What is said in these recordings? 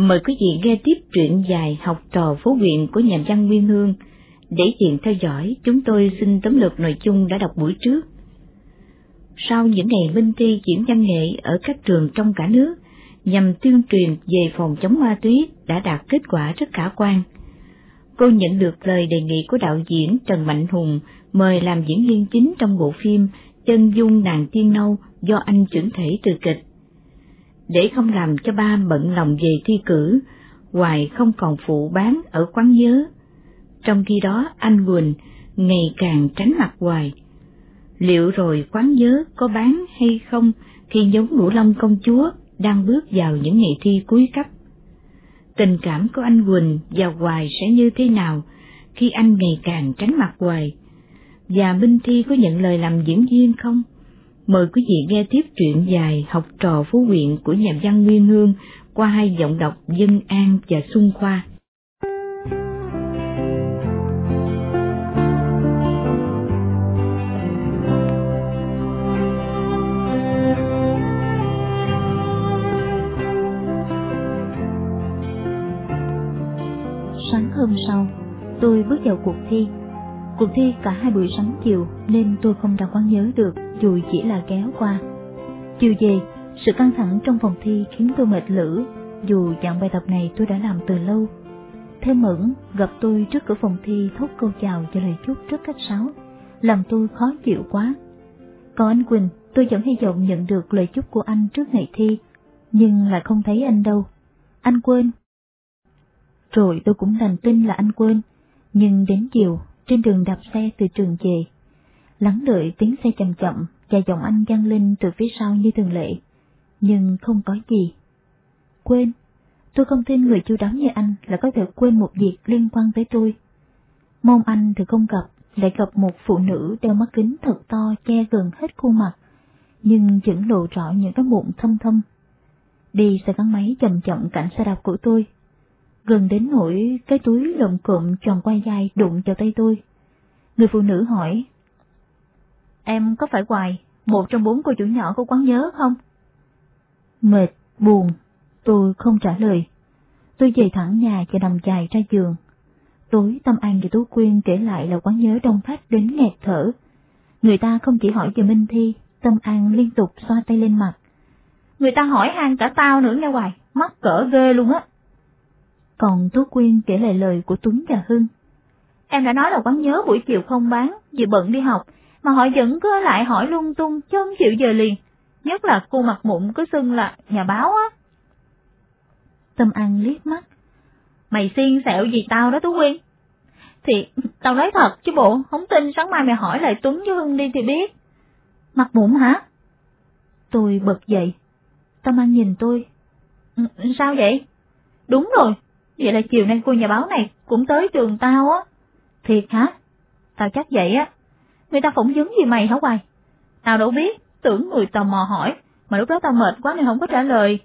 Mời quý vị nghe tiếp truyện dài học trò phố huyện của nhà văn Nguyên Hương. Để tiện theo dõi, chúng tôi xin tóm lược nội dung đã đọc buổi trước. Sau những ngày minh thi diễn văn nghệ ở các trường trong cả nước, nhằm tuyên truyền về phòng chống ma túy đã đạt kết quả rất khả quan. Cô nhận được lời đề nghị của đạo diễn Trần Mạnh Hùng mời làm diễn viên chính trong bộ phim Chân dung nàng tiên nâu do anh chuyển thể từ kịch. Để không làm cho ba bận lòng về thi cử, Hoài không còn phụ bán ở quán nhớ. Trong khi đó anh Quỳnh ngày càng tránh mặt Hoài. Liệu rồi quán nhớ có bán hay không khi giống Ngũ Long công chúa đang bước vào những ngày thi cuối cấp? Tình cảm của anh Quỳnh và Hoài sẽ như thế nào khi anh ngày càng tránh mặt Hoài? Và Minh Thi có nhận lời làm diễn viên không? Mời quý vị nghe tiếp truyện dài Học trò Phú Quyện của nhà văn Nguyên Hương qua hai giọng đọc Dân An và Xuân Khoa. Sáng hôm sau, tôi bước vào cuộc thi. Cuộc thi cả hai buổi sáng chiều nên tôi không đã quán nhớ được dù chỉ là kéo qua. Chiều về, sự căng thẳng trong phòng thi khiến tôi mệt lử, dù dạng bài tập này tôi đã làm từ lâu. Thêm mẫn gặp tôi trước cửa phòng thi thốt câu chào cho lời chúc rất cách sáo, làm tôi khó chịu quá. Còn anh Quỳnh, tôi vẫn hy vọng nhận được lời chúc của anh trước ngày thi, nhưng lại không thấy anh đâu. Anh quên. Rồi tôi cũng đành tin là anh quên, nhưng đến chiều, trên đường đạp xe từ trường về, lắng đợi tiếng xe chậm chậm và giọng anh vang lên từ phía sau như thường lệ, nhưng không có gì. Quên, tôi không tin người chu đáo như anh là có thể quên một việc liên quan tới tôi. Mong anh thì không gặp, lại gặp một phụ nữ đeo mắt kính thật to che gần hết khuôn mặt, nhưng vẫn lộ rõ những cái mụn thâm thâm. Đi xe gắn máy chậm chậm cạnh xe đạp của tôi, gần đến nỗi cái túi lộn cộm tròn quay dài đụng vào tay tôi. Người phụ nữ hỏi, Em có phải Hoài, một trong bốn cô chủ nhỏ của quán nhớ không? Mệt, buồn, tôi không trả lời. Tôi về thẳng nhà và nằm dài ra giường. Tối Tâm An và Tú Quyên kể lại là quán nhớ đông khách đến nghẹt thở. Người ta không chỉ hỏi về Minh Thi, Tâm An liên tục xoa tay lên mặt. Người ta hỏi han cả tao nữa nghe hoài, mắc cỡ ghê luôn á. Còn Tú Quyên kể lại lời của Tuấn và Hưng. Em đã nói là quán nhớ buổi chiều không bán, vì bận đi học, mà họ vẫn cứ lại hỏi lung tung chứ không chịu giờ liền, nhất là cô mặt mụn cứ xưng là nhà báo á. Tâm An liếc mắt. Mày xiên xẹo gì tao đó Tú Quyên? Thì tao nói thật chứ bộ, không tin sáng mai mày hỏi lại Tuấn với Hưng đi thì biết. Mặt mụn hả? Tôi bật dậy. Tâm An nhìn tôi. Ừ, sao vậy? Đúng rồi, vậy là chiều nay cô nhà báo này cũng tới trường tao á. Thiệt hả? Tao chắc vậy á. Người ta phỏng vấn gì mày hả Hoài? Tao đâu biết, tưởng người tò mò hỏi, mà lúc đó tao mệt quá nên không có trả lời.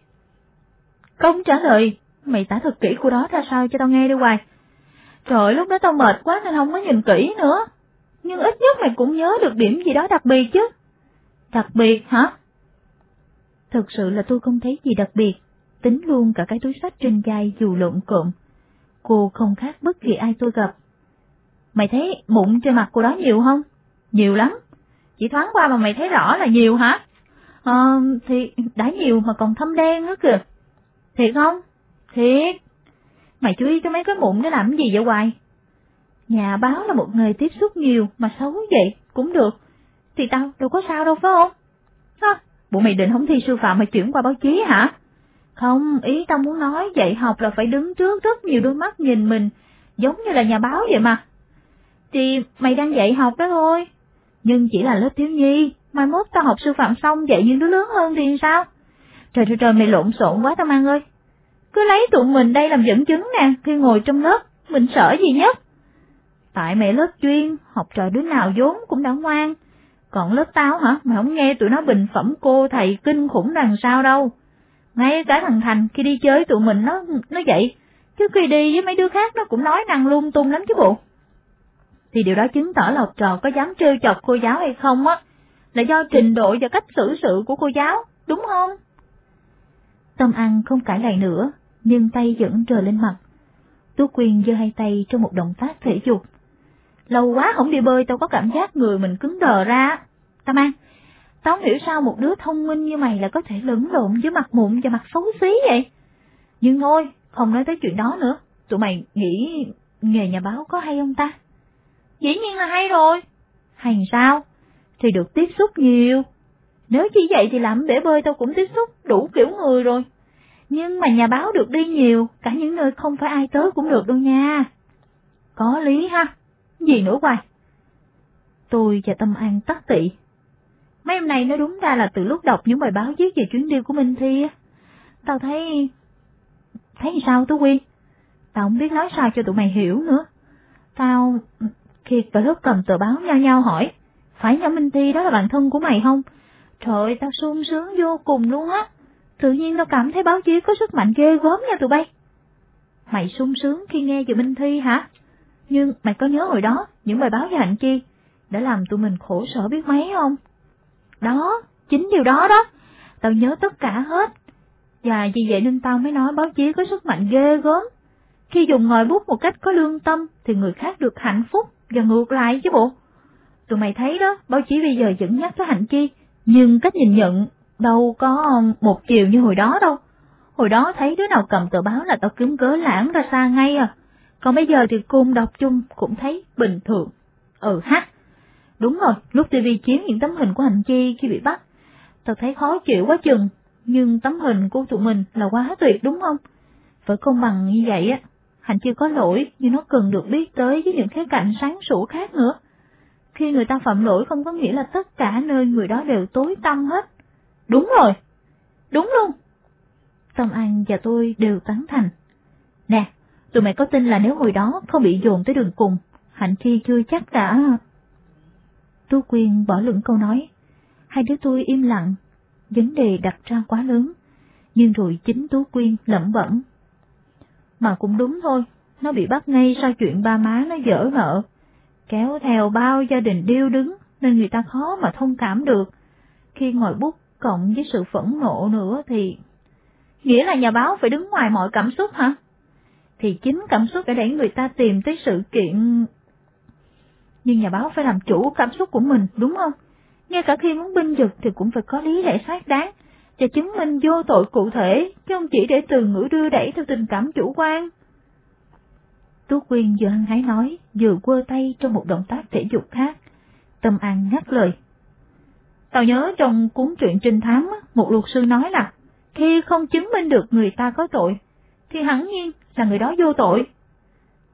Không trả lời, mày tả thật kỹ cô đó ra sao cho tao nghe đi Hoài. Trời lúc đó tao mệt quá nên không có nhìn kỹ nữa. Nhưng ít nhất mày cũng nhớ được điểm gì đó đặc biệt chứ. Đặc biệt hả? Thực sự là tôi không thấy gì đặc biệt, tính luôn cả cái túi sách trên vai dù lộn cộm. Cô không khác bất kỳ ai tôi gặp. Mày thấy mụn trên mặt cô đó nhiều không? Nhiều lắm. Chỉ thoáng qua mà mày thấy rõ là nhiều hả? Ờ, thì đã nhiều mà còn thâm đen nữa kìa. Thiệt không? Thiệt. Mày chú ý cho mấy cái mụn nó làm gì vậy hoài? Nhà báo là một người tiếp xúc nhiều mà xấu vậy cũng được. Thì tao đâu có sao đâu phải không? Hả? Bộ mày định không thi sư phạm mà chuyển qua báo chí hả? Không, ý tao muốn nói dạy học là phải đứng trước rất nhiều đôi mắt nhìn mình, giống như là nhà báo vậy mà. Thì mày đang dạy học đó thôi nhưng chỉ là lớp thiếu nhi, mai mốt tao học sư phạm xong dạy những đứa lớn hơn thì sao? Trời trời trời mày lộn xộn quá tao mang ơi. Cứ lấy tụi mình đây làm dẫn chứng nè, khi ngồi trong lớp, mình sợ gì nhất? Tại mẹ lớp chuyên, học trò đứa nào vốn cũng đã ngoan. Còn lớp tao hả, mày không nghe tụi nó bình phẩm cô thầy kinh khủng đằng sao đâu. Ngay cả thằng Thành khi đi chơi tụi mình nó nó vậy, chứ khi đi với mấy đứa khác nó cũng nói năng lung tung lắm chứ bộ thì điều đó chứng tỏ là học trò có dám trêu chọc cô giáo hay không á, là do trình độ và cách xử sự của cô giáo, đúng không? Tâm An không cãi lại nữa, nhưng tay vẫn trờ lên mặt. Tú Quyên giơ hai tay trong một động tác thể dục. Lâu quá không đi bơi tao có cảm giác người mình cứng đờ ra. Tâm An, tao không hiểu sao một đứa thông minh như mày là có thể lẫn lộn với mặt mụn và mặt xấu xí vậy. Nhưng thôi, không nói tới chuyện đó nữa. Tụi mày nghĩ nghề nhà báo có hay không ta? Dĩ nhiên là hay rồi. Hay sao? Thì được tiếp xúc nhiều. Nếu chỉ vậy thì làm bể bơi tao cũng tiếp xúc đủ kiểu người rồi. Nhưng mà nhà báo được đi nhiều, cả những nơi không phải ai tới cũng được đâu nha. Có lý ha. Gì nữa hoài? Tôi và Tâm An tắc tị. Mấy hôm nay nó đúng ra là từ lúc đọc những bài báo viết về chuyến đi của Minh Thi Tao thấy... Thấy sao Tú Quy? Tao không biết nói sao cho tụi mày hiểu nữa. Tao... Khi cả lớp cầm tờ báo nhau nhau hỏi, phải nhỏ Minh Thi đó là bạn thân của mày không? Trời ơi, tao sung sướng vô cùng luôn á. Tự nhiên tao cảm thấy báo chí có sức mạnh ghê gớm nha tụi bay. Mày sung sướng khi nghe về Minh Thi hả? Nhưng mày có nhớ hồi đó, những bài báo về Hạnh Chi đã làm tụi mình khổ sở biết mấy không? Đó, chính điều đó đó. Tao nhớ tất cả hết. Và vì vậy nên tao mới nói báo chí có sức mạnh ghê gớm. Khi dùng ngòi bút một cách có lương tâm thì người khác được hạnh phúc và ngược lại chứ bộ. Tụi mày thấy đó, báo chí bây giờ vẫn nhắc tới Hạnh Chi, nhưng cách nhìn nhận đâu có một chiều như hồi đó đâu. Hồi đó thấy đứa nào cầm tờ báo là tao kiếm cớ lãng ra xa ngay à. Còn bây giờ thì cung đọc chung cũng thấy bình thường. Ừ ha. Đúng rồi, lúc TV chiếu những tấm hình của Hạnh Chi khi bị bắt, tao thấy khó chịu quá chừng, nhưng tấm hình của tụi mình là quá tuyệt đúng không? Phải công bằng như vậy á, Hạnh chưa có lỗi nhưng nó cần được biết tới với những khía cạnh sáng sủa khác nữa. Khi người ta phạm lỗi không có nghĩa là tất cả nơi người đó đều tối tăm hết. Đúng rồi, đúng luôn. Tâm An và tôi đều tán thành. Nè, tụi mày có tin là nếu hồi đó không bị dồn tới đường cùng, Hạnh Chi chưa chắc đã... Tu Quyên bỏ lửng câu nói. Hai đứa tôi im lặng, vấn đề đặt ra quá lớn, nhưng rồi chính Tú Quyên lẩm bẩm. Mà cũng đúng thôi, nó bị bắt ngay sau chuyện ba má nó dở nợ, kéo theo bao gia đình điêu đứng nên người ta khó mà thông cảm được. Khi ngồi bút cộng với sự phẫn nộ nữa thì... Nghĩa là nhà báo phải đứng ngoài mọi cảm xúc hả? Thì chính cảm xúc đã đẩy người ta tìm tới sự kiện... Nhưng nhà báo phải làm chủ cảm xúc của mình, đúng không? Ngay cả khi muốn binh vực thì cũng phải có lý lẽ xác đáng, và chứng minh vô tội cụ thể, chứ không chỉ để từ ngữ đưa đẩy theo tình cảm chủ quan. Tú Quyên vừa hăng hái nói, vừa quơ tay trong một động tác thể dục khác. Tâm An ngắt lời. Tao nhớ trong cuốn truyện trinh thám, một luật sư nói là, khi không chứng minh được người ta có tội, thì hẳn nhiên là người đó vô tội.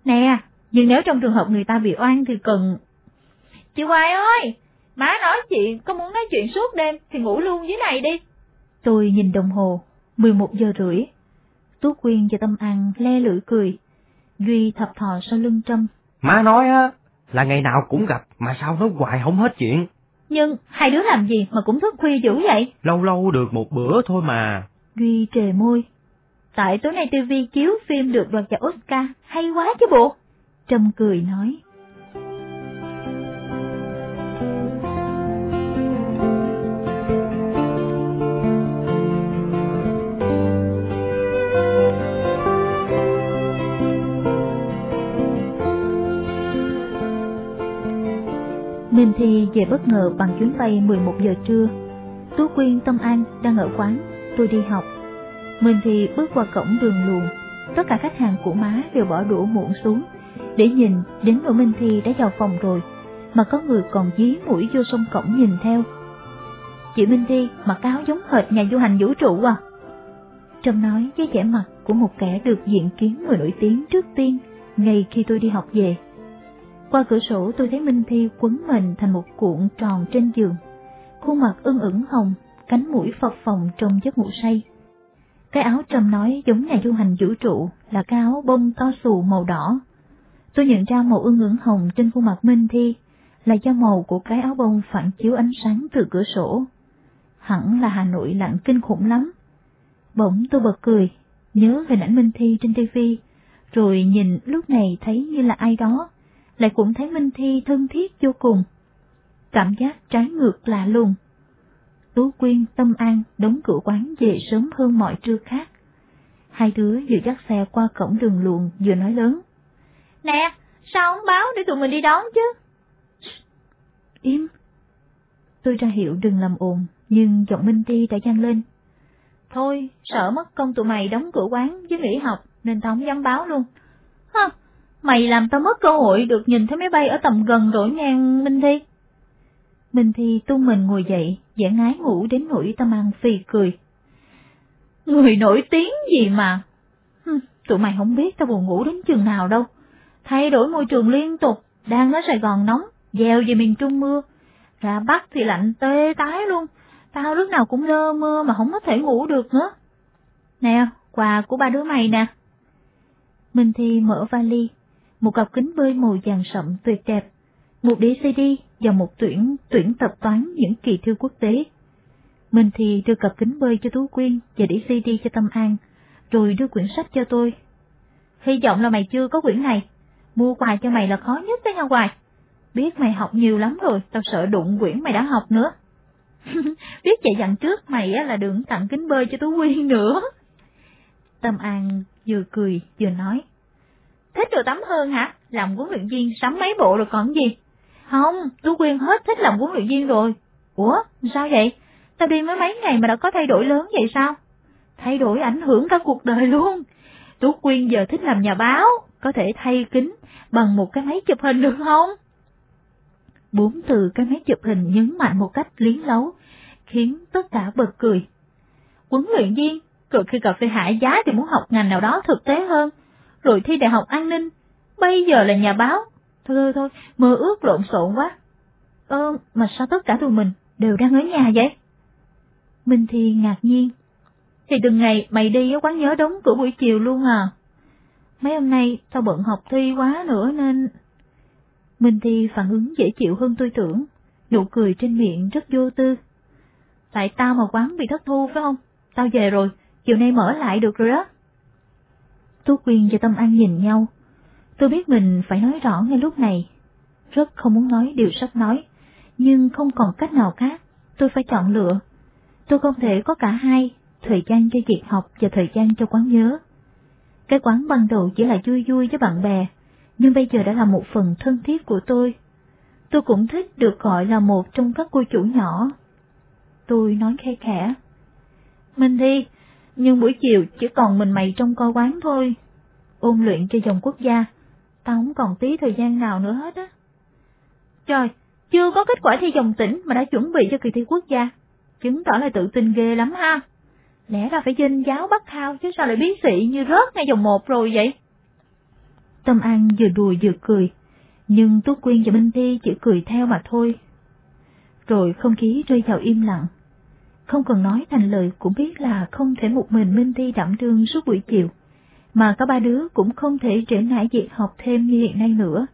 Nè, nhưng nếu trong trường hợp người ta bị oan thì cần... Chị Hoài ơi, má nói chuyện, có muốn nói chuyện suốt đêm thì ngủ luôn dưới này đi. Tôi nhìn đồng hồ, 11 giờ rưỡi. Tú Quyên và Tâm An le lưỡi cười. Duy thập thò sau lưng Trâm. Má nói á, là ngày nào cũng gặp, mà sao nói hoài không hết chuyện. Nhưng hai đứa làm gì mà cũng thức khuya dữ vậy? Lâu lâu được một bữa thôi mà. Duy trề môi. Tại tối nay TV chiếu phim được đoạt giải Oscar, hay quá chứ bộ. Trâm cười nói. Minh Thi về bất ngờ bằng chuyến bay 11 giờ trưa. Tú Quyên Tâm An đang ở quán, tôi đi học. Minh Thi bước qua cổng đường luồn, tất cả khách hàng của má đều bỏ đũa muộn xuống, để nhìn đến nỗi Minh Thi đã vào phòng rồi, mà có người còn dí mũi vô sông cổng nhìn theo. Chị Minh Thi mặc áo giống hệt nhà du hành vũ trụ à? Trâm nói với vẻ mặt của một kẻ được diện kiến người nổi tiếng trước tiên, ngay khi tôi đi học về. Qua cửa sổ tôi thấy Minh Thi quấn mình thành một cuộn tròn trên giường. Khuôn mặt ưng ửng hồng, cánh mũi phập phồng trong giấc ngủ say. Cái áo trầm nói giống nhà du hành vũ trụ là cái áo bông to xù màu đỏ. Tôi nhận ra màu ưng ửng hồng trên khuôn mặt Minh Thi là do màu của cái áo bông phản chiếu ánh sáng từ cửa sổ. Hẳn là Hà Nội lạnh kinh khủng lắm. Bỗng tôi bật cười, nhớ hình ảnh Minh Thi trên TV, rồi nhìn lúc này thấy như là ai đó lại cũng thấy Minh Thi thân thiết vô cùng. Cảm giác trái ngược lạ lùng. Tú Quyên tâm an đóng cửa quán về sớm hơn mọi trưa khác. Hai đứa vừa dắt xe qua cổng đường luồng vừa nói lớn. Nè, sao không báo để tụi mình đi đón chứ? Im. Tôi ra hiệu đừng làm ồn, nhưng giọng Minh Ti đã vang lên. Thôi, sợ mất công tụi mày đóng cửa quán với nghỉ học nên tao không dám báo luôn. Mày làm tao mất cơ hội được nhìn thấy máy bay ở tầm gần rồi ngang Minh Thi. Minh Thi tung mình ngồi dậy, vẻ ngái ngủ đến nỗi tao mang phì cười. Người nổi tiếng gì mà. Hừ, tụi mày không biết tao buồn ngủ đến chừng nào đâu. Thay đổi môi trường liên tục, đang ở Sài Gòn nóng, gieo về miền Trung mưa. Ra Bắc thì lạnh tê tái luôn, tao lúc nào cũng lơ mơ mà không có thể ngủ được nữa. Nè, quà của ba đứa mày nè. Minh Thi mở vali, một cặp kính bơi màu vàng sậm tuyệt đẹp, một đĩa CD và một tuyển tuyển tập toán những kỳ thi quốc tế. mình thì đưa cặp kính bơi cho Tú Quyên và đĩa CD cho Tâm An, rồi đưa quyển sách cho tôi. Hy vọng là mày chưa có quyển này, mua quà cho mày là khó nhất đấy nha Hoài. Biết mày học nhiều lắm rồi, tao sợ đụng quyển mày đã học nữa. Biết chạy dặn trước mày á là đừng tặng kính bơi cho Tú Quyên nữa. Tâm An vừa cười vừa nói. Thích đồ tắm hơn hả? Làm huấn luyện viên sắm mấy bộ rồi còn gì? Không, Tú Quyên hết thích làm huấn luyện viên rồi. Ủa, sao vậy? Tao đi mới mấy ngày mà đã có thay đổi lớn vậy sao? Thay đổi ảnh hưởng cả cuộc đời luôn. Tú Quyên giờ thích làm nhà báo, có thể thay kính bằng một cái máy chụp hình được không? Bốn từ cái máy chụp hình nhấn mạnh một cách liến lấu, khiến tất cả bật cười. Huấn luyện viên, cực khi cà phê hải giá thì muốn học ngành nào đó thực tế hơn, rồi thi đại học an ninh, bây giờ là nhà báo. Thôi thôi thôi, mơ ước lộn xộn quá. Ơ, mà sao tất cả tụi mình đều đang ở nhà vậy? Minh Thi ngạc nhiên. Thì từng ngày mày đi ở quán nhớ đóng cửa buổi chiều luôn à. Mấy hôm nay tao bận học thi quá nữa nên... Minh Thi phản ứng dễ chịu hơn tôi tưởng, nụ cười trên miệng rất vô tư. Tại tao mà quán bị thất thu phải không? Tao về rồi, chiều nay mở lại được rồi đó. Tú Quyên và Tâm An nhìn nhau. Tôi biết mình phải nói rõ ngay lúc này. Rất không muốn nói điều sắp nói, nhưng không còn cách nào khác, tôi phải chọn lựa. Tôi không thể có cả hai, thời gian cho việc học và thời gian cho quán nhớ. Cái quán ban đầu chỉ là vui vui với bạn bè, nhưng bây giờ đã là một phần thân thiết của tôi. Tôi cũng thích được gọi là một trong các cô chủ nhỏ. Tôi nói khe khẽ. Minh Thi, nhưng buổi chiều chỉ còn mình mày trong coi quán thôi. Ôn luyện cho dòng quốc gia, tao không còn tí thời gian nào nữa hết á. Trời, chưa có kết quả thi dòng tỉnh mà đã chuẩn bị cho kỳ thi quốc gia, chứng tỏ là tự tin ghê lắm ha. Lẽ ra phải dinh giáo bắt thao chứ sao lại bí sĩ như rớt ngay dòng một rồi vậy? Tâm An vừa đùa vừa cười, nhưng Tú Quyên và Minh Thi chỉ cười theo mà thôi. Rồi không khí rơi vào im lặng. Không cần nói thành lời cũng biết là không thể một mình Minh Thi đảm đương suốt buổi chiều, mà cả ba đứa cũng không thể trễ nải việc học thêm như hiện nay nữa.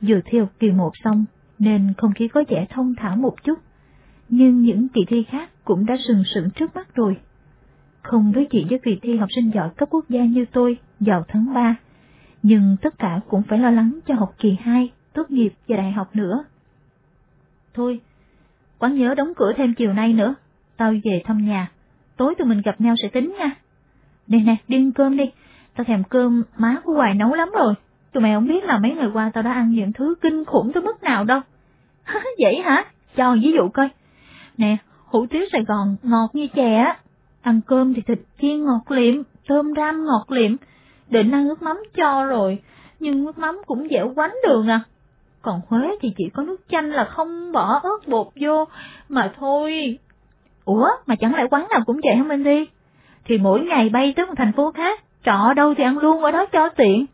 Vừa thi học kỳ một xong, nên không khí có vẻ thông thả một chút, nhưng những kỳ thi khác cũng đã sừng sững trước mắt rồi. Không đối diện với kỳ thi học sinh giỏi cấp quốc gia như tôi vào tháng 3, nhưng tất cả cũng phải lo lắng cho học kỳ 2, tốt nghiệp và đại học nữa. Thôi, quán nhớ đóng cửa thêm chiều nay nữa, tao về thăm nhà, tối tụi mình gặp nhau sẽ tính nha. Nè nè, đi ăn cơm đi, tao thèm cơm má của Hoài nấu lắm rồi, tụi mày không biết là mấy ngày qua tao đã ăn những thứ kinh khủng tới mức nào đâu. Vậy hả? Cho ví dụ coi. Nè, hủ tiếu Sài Gòn ngọt như chè á, ăn cơm thì thịt chiên ngọt liệm, tôm ram ngọt liệm, định ăn nước mắm cho rồi, nhưng nước mắm cũng dẻo quánh đường à. Còn Huế thì chỉ có nước chanh là không bỏ ớt bột vô, mà thôi. Ủa, mà chẳng lẽ quán nào cũng vậy hả Minh Thi? Thì mỗi ngày bay tới một thành phố khác, trọ đâu thì ăn luôn ở đó cho tiện.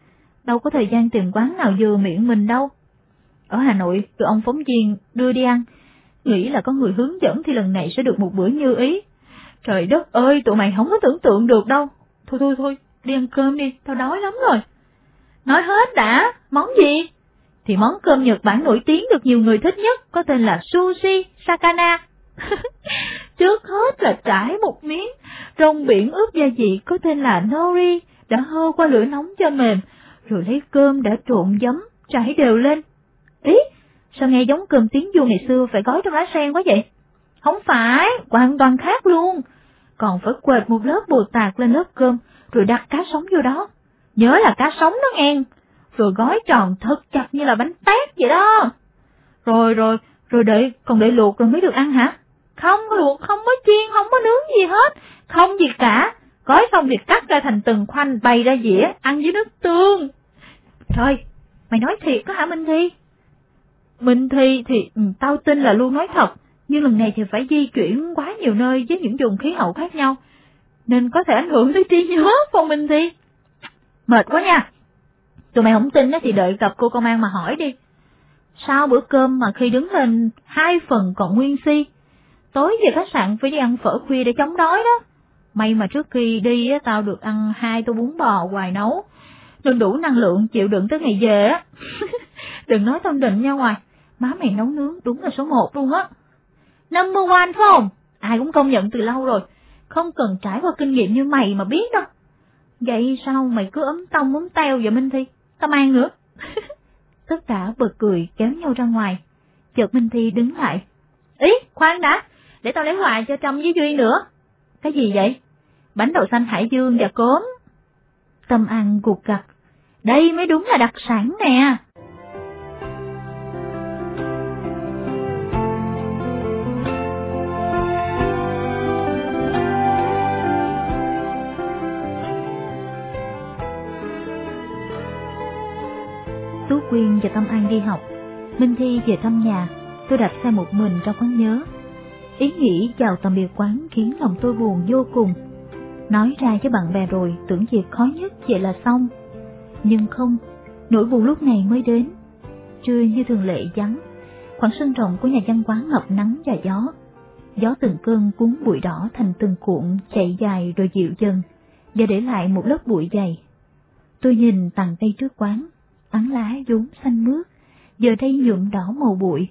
Đâu có thời gian tìm quán nào vừa miệng mình đâu. Ở Hà Nội, tụi ông phóng viên đưa đi ăn, nghĩ là có người hướng dẫn thì lần này sẽ được một bữa như ý. Trời đất ơi, tụi mày không có tưởng tượng được đâu. Thôi thôi thôi, đi ăn cơm đi, tao đói lắm rồi. Nói hết đã, món gì? Thì món cơm Nhật Bản nổi tiếng được nhiều người thích nhất, có tên là sushi sakana. Là trải một miếng, rong biển ướp gia vị có tên là nori, đã hơ qua lửa nóng cho mềm, rồi lấy cơm đã trộn giấm, trải đều lên. Ý, sao nghe giống cơm tiếng du ngày xưa phải gói trong lá sen quá vậy? Không phải, hoàn toàn khác luôn. Còn phải quệt một lớp bồ tạc lên lớp cơm, rồi đặt cá sống vô đó. Nhớ là cá sống đó nghe, rồi gói tròn thật chặt như là bánh tét vậy đó. Rồi rồi, rồi đợi, còn đợi luộc rồi mới được ăn hả? Không có luộc, không có chiên, không có nướng gì hết, không gì cả. Gói xong thì cắt ra thành từng khoanh bày ra dĩa, ăn với nước tương. Trời, mày nói thiệt có hả Minh Thi? Minh Thi thì ừ, tao tin là luôn nói thật, nhưng lần này thì phải di chuyển quá nhiều nơi với những vùng khí hậu khác nhau, nên có thể ảnh hưởng tới trí nhớ phong Minh Thi. Mệt quá nha. Tụi mày không tin thì đợi gặp cô công an mà hỏi đi. Sau bữa cơm mà khi đứng lên hai phần còn nguyên si, tối về khách sạn phải đi ăn phở khuya để chống đói đó. May mà trước khi đi tao được ăn hai tô bún bò hoài nấu, nên đủ năng lượng chịu đựng tới ngày về á. Đừng nói tâm định nha ngoài, má mày nấu nướng đúng là số một luôn á. Number one phải không? Ai cũng công nhận từ lâu rồi, không cần trải qua kinh nghiệm như mày mà biết đâu. Vậy sao mày cứ ấm tông ấm teo vậy Minh Thi? Tao mang nữa. Tất cả bật cười kéo nhau ra ngoài. Chợt Minh Thi đứng lại. Ý, khoan đã, để tao lấy quà cho Trâm với Duy nữa. Cái gì vậy? Bánh đậu xanh hải dương và cốm. Tâm ăn gục gặt. Đây mới đúng là đặc sản nè. Tú Quyên và Tâm An đi học, Minh Thi về thăm nhà, tôi đặt xe một mình trong quán nhớ. Ý nghĩ chào tạm biệt quán khiến lòng tôi buồn vô cùng. Nói ra với bạn bè rồi tưởng việc khó nhất vậy là xong. Nhưng không, nỗi buồn lúc này mới đến. Trưa như thường lệ vắng, khoảng sân rộng của nhà văn quán ngập nắng và gió. Gió từng cơn cuốn bụi đỏ thành từng cuộn chạy dài rồi dịu dần, và để lại một lớp bụi dày. Tôi nhìn tàn cây trước quán, tán lá vốn xanh mướt, giờ đây nhuộm đỏ màu bụi.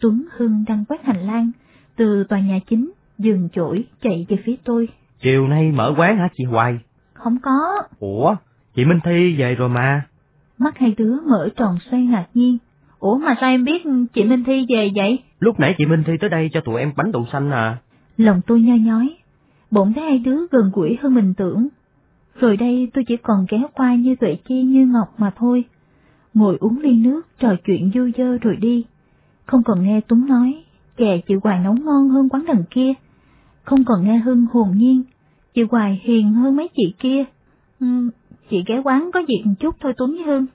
Tuấn Hưng đang quét hành lang, từ tòa nhà chính, dừng chổi chạy về phía tôi. Chiều nay mở quán hả chị Hoài? Không có. Ủa, chị Minh Thi về rồi mà. Mắt hai đứa mở tròn xoay ngạc nhiên. Ủa mà sao em biết chị Minh Thi về vậy? Lúc nãy chị Minh Thi tới đây cho tụi em bánh đậu xanh à. Lòng tôi nho nhói, bỗng thấy hai đứa gần gũi hơn mình tưởng. Rồi đây tôi chỉ còn kéo qua như tuệ chi như ngọc mà thôi. Ngồi uống ly nước, trò chuyện vui dơ rồi đi. Không còn nghe Tuấn nói, kè chị Hoài nấu ngon hơn quán lần kia. Không còn nghe Hưng hồn nhiên, chị Hoài hiền hơn mấy chị kia. Ừ, chị ghé quán có việc một chút thôi Tuấn với Hưng.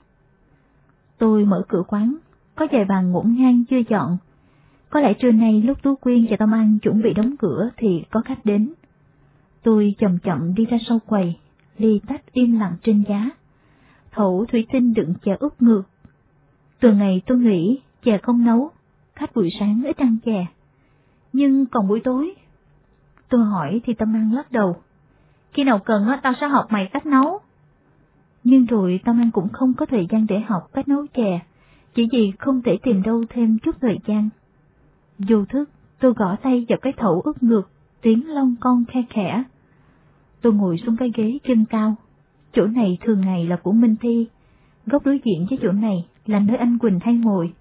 Tôi mở cửa quán, có vài bàn ngổn ngang chưa dọn. Có lẽ trưa nay lúc Tú Quyên và Tâm An chuẩn bị đóng cửa thì có khách đến. Tôi chậm chậm đi ra sau quầy, ly tách im lặng trên giá. Thổ thủy tinh đựng chè úp ngược. Từ ngày tôi nghĩ chè không nấu, khách buổi sáng ít ăn chè. Nhưng còn buổi tối, tôi hỏi thì Tâm An lắc đầu. Khi nào cần tao sẽ học mày cách nấu. Nhưng rồi Tâm An cũng không có thời gian để học cách nấu chè, chỉ vì không thể tìm đâu thêm chút thời gian. Vô thức, tôi gõ tay vào cái thẩu ướt ngược, tiếng long con khe khẽ. Tôi ngồi xuống cái ghế chân cao. Chỗ này thường ngày là của Minh Thi, góc đối diện với chỗ này là nơi anh Quỳnh hay ngồi.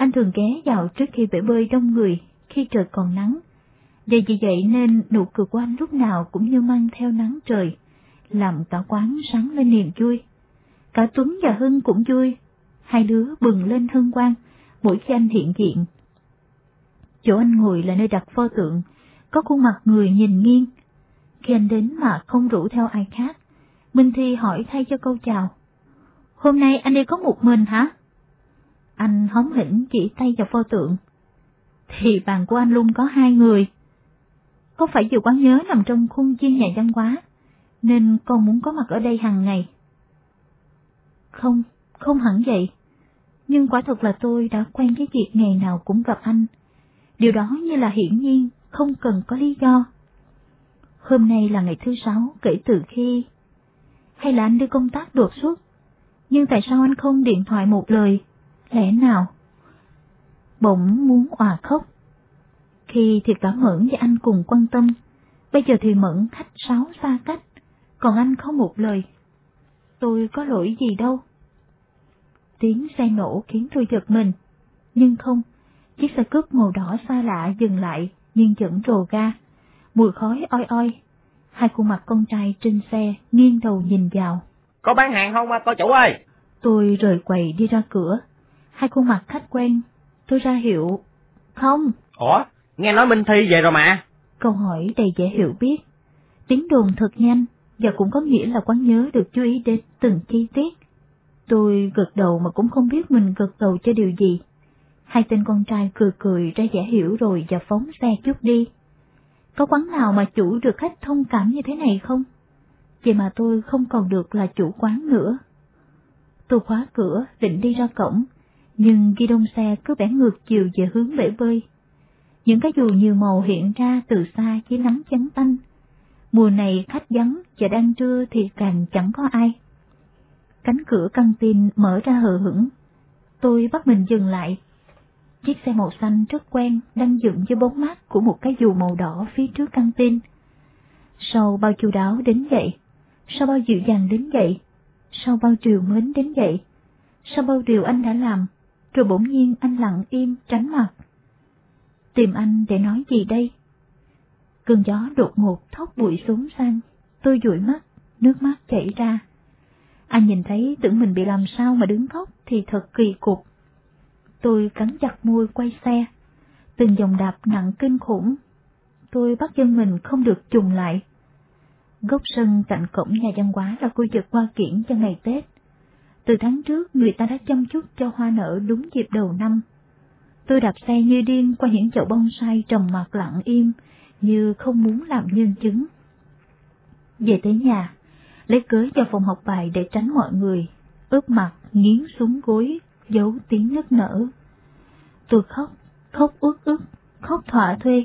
Anh thường ghé vào trước khi bể bơi đông người, khi trời còn nắng. Vì vì vậy nên nụ cười của anh lúc nào cũng như mang theo nắng trời, làm cả quán sáng lên niềm vui. Cả Tuấn và Hưng cũng vui, hai đứa bừng lên hân hoan mỗi khi anh hiện diện. Chỗ anh ngồi là nơi đặt pho tượng, có khuôn mặt người nhìn nghiêng. Khi anh đến mà không rủ theo ai khác, Minh Thi hỏi thay cho câu chào. Hôm nay anh đi có một mình hả? Anh hóng hỉnh chỉ tay vào pho tượng. Thì bàn của anh luôn có hai người. Có phải dù quán nhớ nằm trong khuôn viên nhà văn hóa, nên con muốn có mặt ở đây hàng ngày? Không, không hẳn vậy. Nhưng quả thật là tôi đã quen với việc ngày nào cũng gặp anh. Điều đó như là hiển nhiên, không cần có lý do. Hôm nay là ngày thứ sáu kể từ khi... Hay là anh đi công tác đột xuất? Nhưng tại sao anh không điện thoại một lời? Lẽ nào? Bỗng muốn òa khóc. Khi thì cả Mẫn và anh cùng quan tâm, bây giờ thì Mẫn khách sáo xa cách, còn anh không một lời. Tôi có lỗi gì đâu. Tiếng xe nổ khiến tôi giật mình, nhưng không, chiếc xe cướp màu đỏ xa lạ dừng lại nhưng vẫn rồ ga, mùi khói oi oi. Hai khuôn mặt con trai trên xe nghiêng đầu nhìn vào. Có bán hàng không cô chủ ơi? Tôi rời quầy đi ra cửa. Hai khuôn mặt khách quen. Tôi ra hiệu. Không. Ủa? Nghe nói Minh Thi về rồi mà. Câu hỏi đầy dễ hiểu biết. Tiếng đồn thật nhanh và cũng có nghĩa là quán nhớ được chú ý đến từng chi tiết. Tôi gật đầu mà cũng không biết mình gật đầu cho điều gì. Hai tên con trai cười cười ra dễ hiểu rồi và phóng xe chút đi. Có quán nào mà chủ được khách thông cảm như thế này không? Vậy mà tôi không còn được là chủ quán nữa. Tôi khóa cửa, định đi ra cổng, nhưng ghi đông xe cứ bẻ ngược chiều về hướng bể bơi. Những cái dù nhiều màu hiện ra từ xa chỉ nắm chắn tanh. Mùa này khách vắng chợ đang trưa thì càng chẳng có ai. Cánh cửa căng tin mở ra hờ hững. Tôi bắt mình dừng lại. Chiếc xe màu xanh rất quen đang dựng dưới bóng mát của một cái dù màu đỏ phía trước căng tin. Sau bao chu đáo đến vậy, sau bao dịu dàng đến vậy, sau bao triều mến đến vậy, sau bao điều anh đã làm, rồi bỗng nhiên anh lặng im tránh mặt. Tìm anh để nói gì đây? Cơn gió đột ngột thốc bụi xuống sang, tôi dụi mắt, nước mắt chảy ra. Anh nhìn thấy tưởng mình bị làm sao mà đứng khóc thì thật kỳ cục. Tôi cắn chặt môi quay xe, từng dòng đạp nặng kinh khủng. Tôi bắt chân mình không được trùng lại. Gốc sân cạnh cổng nhà văn hóa là khu vực qua kiển cho ngày Tết. Từ tháng trước người ta đã chăm chút cho hoa nở đúng dịp đầu năm. Tôi đạp xe như điên qua những chậu bonsai trồng mặt lặng im, như không muốn làm nhân chứng. Về tới nhà, lấy cớ vào phòng học bài để tránh mọi người, ướp mặt, nghiến xuống gối, giấu tiếng nức nở. Tôi khóc, khóc ướt ướt, khóc thỏa thuê,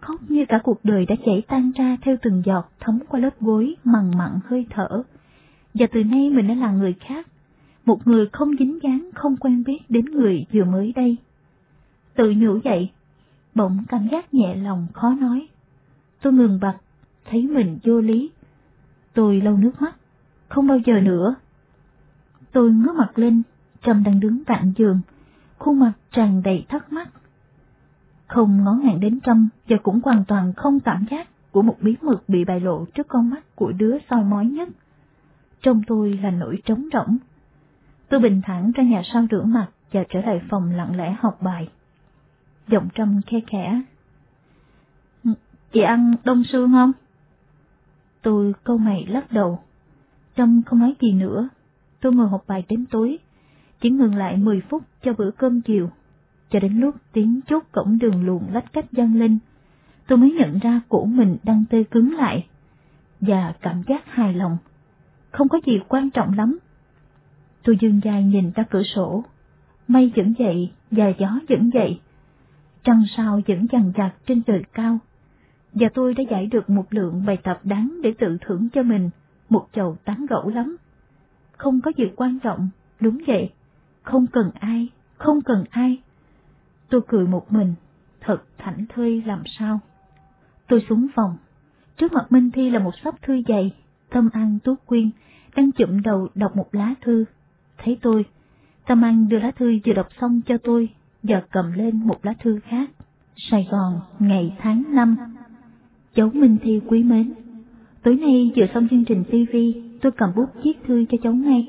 khóc như cả cuộc đời đã chảy tan ra theo từng giọt thấm qua lớp gối mặn mặn hơi thở. Và từ nay mình đã là người khác, một người không dính dáng, không quen biết đến người vừa mới đây. Tự nhủ vậy, bỗng cảm giác nhẹ lòng khó nói. Tôi ngừng bặt, thấy mình vô lý. Tôi lau nước mắt, không bao giờ nữa. Tôi ngước mặt lên, Trâm đang đứng cạnh giường, khuôn mặt tràn đầy thắc mắc. Không ngó ngàng đến Trâm và cũng hoàn toàn không cảm giác của một bí mật bị bại lộ trước con mắt của đứa soi mói nhất. Trong tôi là nỗi trống rỗng. Tôi bình thản ra nhà sau rửa mặt và trở lại phòng lặng lẽ học bài. Giọng Trâm khe khẽ. Ừ, chị ăn đông sương không? Tôi câu mày lắc đầu. Trâm không nói gì nữa. Tôi ngồi học bài đến tối, chỉ ngừng lại 10 phút cho bữa cơm chiều. Cho đến lúc tiếng chốt cổng đường luồn lách cách vang lên, tôi mới nhận ra cổ mình đang tê cứng lại, và cảm giác hài lòng. Không có gì quan trọng lắm. Tôi dương dài nhìn ra cửa sổ, mây vẫn dậy và gió vẫn dậy. Trăng sao vẫn dằn dặt trên trời cao, và tôi đã giải được một lượng bài tập đáng để tự thưởng cho mình, một chầu tán gẫu lắm. Không có gì quan trọng, đúng vậy, không cần ai, không cần ai. Tôi cười một mình, thật thảnh thơi làm sao. Tôi xuống phòng, trước mặt Minh Thi là một sắp thư dày, Tâm An Tú Quyên đang chụm đầu đọc một lá thư. Thấy tôi, Tâm An đưa lá thư vừa đọc xong cho tôi, và cầm lên một lá thư khác. Sài Gòn, ngày tháng năm. Cháu Minh Thi quý mến. Tối nay vừa xong chương trình TV, tôi cầm bút viết thư cho cháu ngay.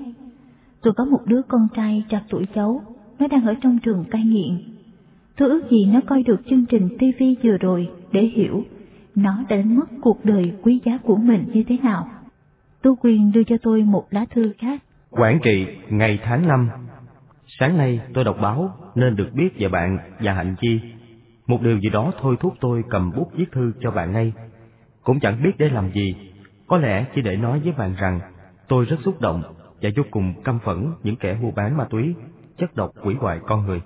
Tôi có một đứa con trai trạc tuổi cháu, nó đang ở trong trường cai nghiện. Tôi ước gì nó coi được chương trình TV vừa rồi để hiểu nó đã đánh mất cuộc đời quý giá của mình như thế nào. Tú Quyên đưa cho tôi một lá thư khác. Quảng trị, ngày tháng năm. Sáng nay tôi đọc báo nên được biết về bạn và Hạnh Chi. Một điều gì đó thôi thúc tôi cầm bút viết thư cho bạn ngay. Cũng chẳng biết để làm gì, có lẽ chỉ để nói với bạn rằng tôi rất xúc động và vô cùng căm phẫn những kẻ mua bán ma túy, chất độc quỷ hoại con người.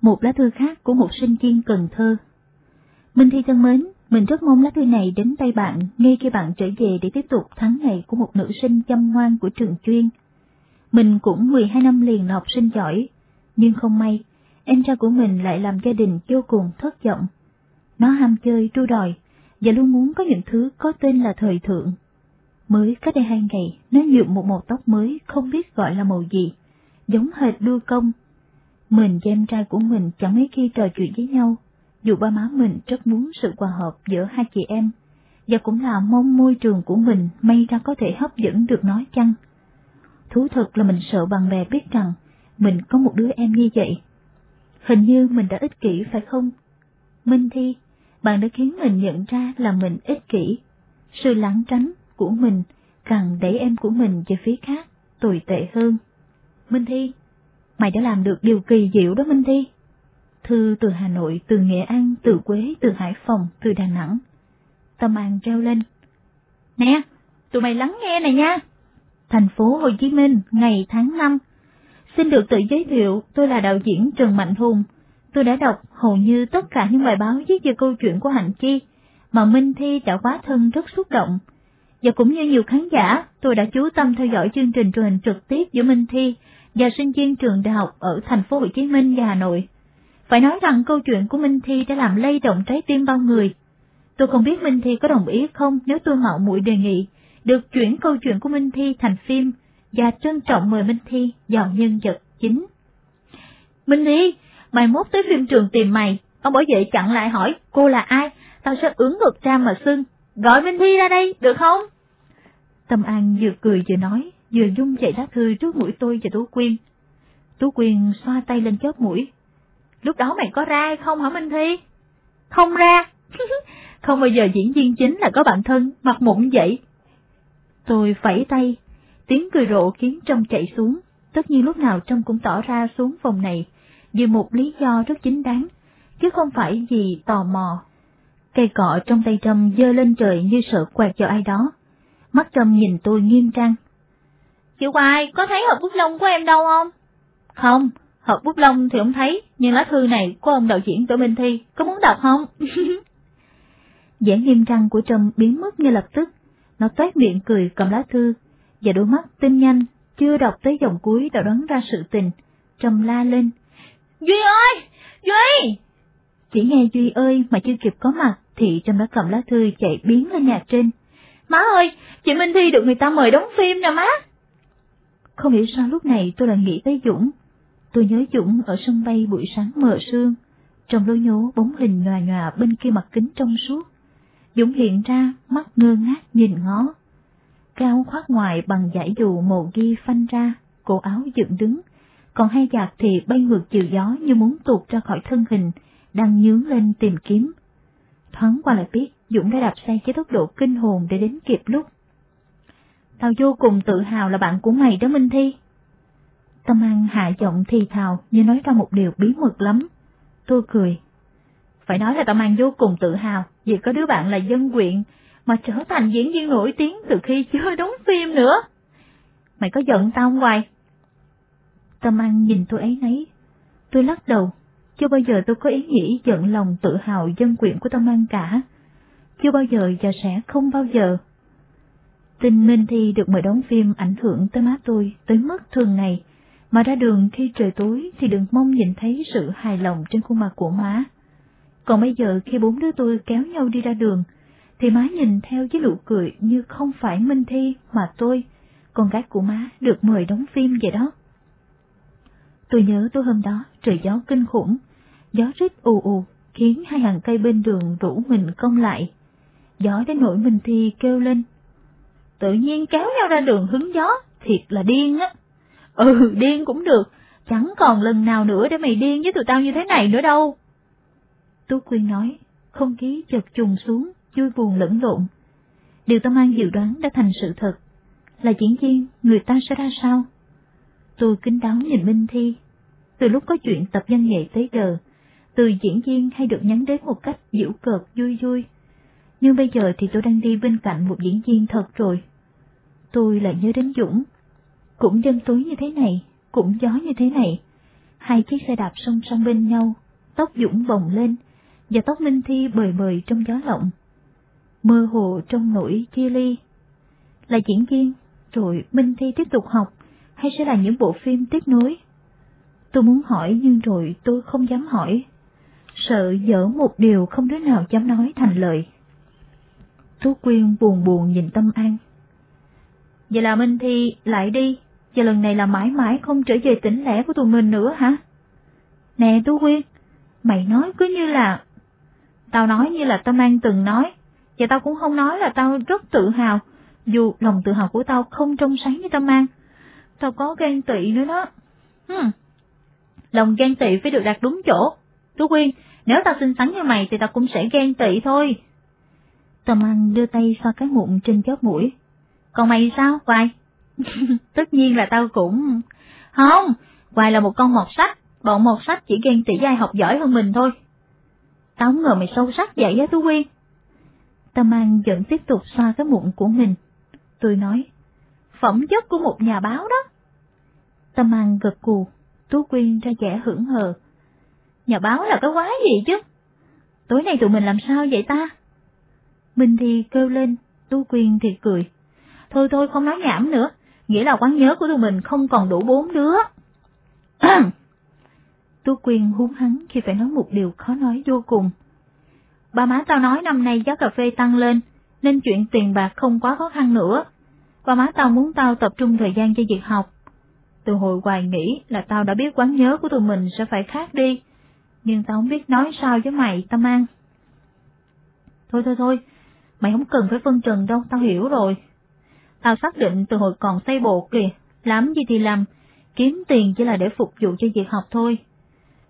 Một lá thư khác của một sinh viên Cần Thơ. Minh Thi thân mến, mình rất mong lá thư này đến tay bạn ngay khi bạn trở về để tiếp tục tháng ngày của một nữ sinh chăm ngoan của trường chuyên. Mình cũng 12 năm liền là học sinh giỏi, nhưng không may, em trai của mình lại làm gia đình vô cùng thất vọng. Nó ham chơi, tru đòi, và luôn muốn có những thứ có tên là thời thượng. Mới cách đây hai ngày, nó nhuộm một màu tóc mới không biết gọi là màu gì, giống hệt đuôi công. Mình và em trai của mình chẳng mấy khi trò chuyện với nhau, dù ba má mình rất muốn sự hòa hợp giữa hai chị em, và cũng là mong môi trường của mình may ra có thể hấp dẫn được nó chăng. Thú thật là mình sợ bạn bè biết rằng mình có một đứa em như vậy. Hình như mình đã ích kỷ phải không? Minh Thi, bạn đã khiến mình nhận ra là mình ích kỷ. Sự lãng tránh của mình càng đẩy em của mình về phía khác, tồi tệ hơn. Minh Thi, mày đã làm được điều kỳ diệu đó Minh Thi. Thư từ Hà Nội, từ Nghệ An, từ Quế, từ Hải Phòng, từ Đà Nẵng. Tâm An treo lên. Nè, tụi mày lắng nghe này nha. Thành phố Hồ Chí Minh, ngày tháng 5. Xin được tự giới thiệu, tôi là đạo diễn Trần Mạnh Hùng. Tôi đã đọc hầu như tất cả những bài báo viết về câu chuyện của Hạnh Chi, mà Minh Thi đã quá thân rất xúc động. Và cũng như nhiều khán giả, tôi đã chú tâm theo dõi chương trình truyền hình trực tiếp giữa Minh Thi và sinh viên trường đại học ở thành phố Hồ Chí Minh và Hà Nội. Phải nói rằng câu chuyện của Minh Thi đã làm lay động trái tim bao người. Tôi không biết Minh Thi có đồng ý không nếu tôi mạo muội đề nghị được chuyển câu chuyện của Minh Thi thành phim và trân trọng mời Minh Thi vào nhân vật chính. Minh Thi, mày mốt tới phim trường tìm mày, ông bảo vệ chặn lại hỏi cô là ai, tao sẽ ứng ngược ra mà xưng, gọi Minh Thi ra đây, được không? Tâm An vừa cười vừa nói, vừa dung chạy lá thư trước mũi tôi và Tú Quyên. Tú Quyên xoa tay lên chóp mũi. Lúc đó mày có ra hay không hả Minh Thi? Không ra. không bao giờ diễn viên chính là có bạn thân, mặt mụn vậy. Tôi phẩy tay, tiếng cười rộ khiến Trâm chạy xuống. Tất nhiên lúc nào Trâm cũng tỏ ra xuống phòng này, vì một lý do rất chính đáng, chứ không phải vì tò mò. Cây cọ trong tay Trâm dơ lên trời như sợ quẹt vào ai đó. Mắt Trâm nhìn tôi nghiêm trang. Chị Hoài, có thấy hộp bút lông của em đâu không? Không, hộp bút lông thì không thấy, nhưng lá thư này của ông đạo diễn Tổ Minh Thi, có muốn đọc không? vẻ nghiêm trang của Trâm biến mất ngay lập tức, nó toét miệng cười cầm lá thư, và đôi mắt tinh nhanh, chưa đọc tới dòng cuối đã đoán ra sự tình. Trâm la lên. Duy ơi! Duy! Chỉ nghe Duy ơi mà chưa kịp có mặt thì Trâm đã cầm lá thư chạy biến lên nhà trên. Má ơi! Chị Minh Thi được người ta mời đóng phim nè má! Không hiểu sao lúc này tôi lại nghĩ tới Dũng. Tôi nhớ Dũng ở sân bay buổi sáng mờ sương, trong lối nhố bóng hình nhòa nhòa bên kia mặt kính trong suốt. Dũng hiện ra, mắt ngơ ngác nhìn ngó. Cao khoác ngoài bằng giải dù màu ghi phanh ra, cổ áo dựng đứng, còn hai giạc thì bay ngược chiều gió như muốn tuột ra khỏi thân hình, đang nhướng lên tìm kiếm. Thoáng qua lại biết, Dũng đã đạp xe với tốc độ kinh hồn để đến kịp lúc. Tao vô cùng tự hào là bạn của mày đó Minh Thi. Tâm An hạ giọng thì thào như nói ra một điều bí mật lắm. Tôi cười. Phải nói là Tâm An vô cùng tự hào vì có đứa bạn là dân quyện mà trở thành diễn viên nổi tiếng từ khi chưa đóng phim nữa. Mày có giận tao không Hoài? Tâm An nhìn tôi ấy nấy. Tôi lắc đầu. Chưa bao giờ tôi có ý nghĩ giận lòng tự hào dân quyện của Tâm An cả. Chưa bao giờ và sẽ không bao giờ. tình Minh Thi được mời đóng phim ảnh hưởng tới má tôi tới mức thường ngày, mà ra đường khi trời tối thì đừng mong nhìn thấy sự hài lòng trên khuôn mặt của má. Còn bây giờ khi bốn đứa tôi kéo nhau đi ra đường, thì má nhìn theo với nụ cười như không phải Minh Thi mà tôi, con gái của má được mời đóng phim vậy đó. Tôi nhớ tối hôm đó trời gió kinh khủng, gió rít ù ù khiến hai hàng cây bên đường rủ mình cong lại. Gió đến nỗi Minh Thi kêu lên. Tự nhiên kéo nhau ra đường hứng gió, thiệt là điên á. Ừ, điên cũng được, chẳng còn lần nào nữa để mày điên với tụi tao như thế này nữa đâu. Tú Quyên nói, không khí chợt trùng xuống, vui buồn lẫn lộn. Điều Tâm An dự đoán đã thành sự thật, là diễn viên người ta sẽ ra sao? Tôi kính đáo nhìn Minh Thi, từ lúc có chuyện tập văn nghệ tới giờ, từ diễn viên hay được nhắn đến một cách giễu cợt vui vui. Nhưng bây giờ thì tôi đang đi bên cạnh một diễn viên thật rồi. Tôi lại nhớ đến Dũng. Cũng đêm tối như thế này, cũng gió như thế này. Hai chiếc xe đạp song song bên nhau, tóc Dũng bồng lên, và tóc Minh Thi bời bời trong gió lộng. Mơ hồ trong nỗi chia ly. Là diễn viên, rồi Minh Thi tiếp tục học, hay sẽ là những bộ phim tiếp nối? Tôi muốn hỏi nhưng rồi tôi không dám hỏi. Sợ dở một điều không đứa nào dám nói thành lời. Tú Quyên buồn buồn nhìn Tâm An. Vậy là Minh Thi lại đi, và lần này là mãi mãi không trở về tỉnh lẻ của tụi mình nữa hả? Nè Tú Quyên, mày nói cứ như là Tao nói như là tao mang từng nói, Và tao cũng không nói là tao rất tự hào, dù lòng tự hào của tao không trong sáng như tao mang. Tao có ghen tị nữa đó. Hmm. Lòng ghen tị phải được đặt đúng chỗ. Tú Quyên, nếu tao xinh xắn như mày thì tao cũng sẽ ghen tị thôi. Tâm An đưa tay xoa cái mụn trên chóp mũi. Còn mày sao, Hoài? Tất nhiên là tao cũng... Không, Hoài là một con mọt sách, bọn mọt sách chỉ ghen tị ai học giỏi hơn mình thôi táo ngờ mày sâu sắc vậy á Tú Quyên. Tâm An vẫn tiếp tục xoa cái mụn của mình. Tôi nói, phẩm chất của một nhà báo đó. Tâm An gật cù, Tú Quyên ra vẻ hưởng hờ. Nhà báo là cái quái gì chứ? Tối nay tụi mình làm sao vậy ta? Minh thì kêu lên, Tú Quyên thì cười. Thôi thôi không nói nhảm nữa, nghĩa là quán nhớ của tụi mình không còn đủ bốn đứa. Tú Quyên húng hắng khi phải nói một điều khó nói vô cùng. Ba má tao nói năm nay giá cà phê tăng lên, nên chuyện tiền bạc không quá khó khăn nữa. Ba má tao muốn tao tập trung thời gian cho việc học. Từ hồi hoài nghĩ là tao đã biết quán nhớ của tụi mình sẽ phải khác đi, nhưng tao không biết nói sao với mày, Tâm An. Thôi thôi thôi, mày không cần phải phân trần đâu, tao hiểu rồi. Tao xác định từ hồi còn xây bột kìa, làm gì thì làm, kiếm tiền chỉ là để phục vụ cho việc học thôi.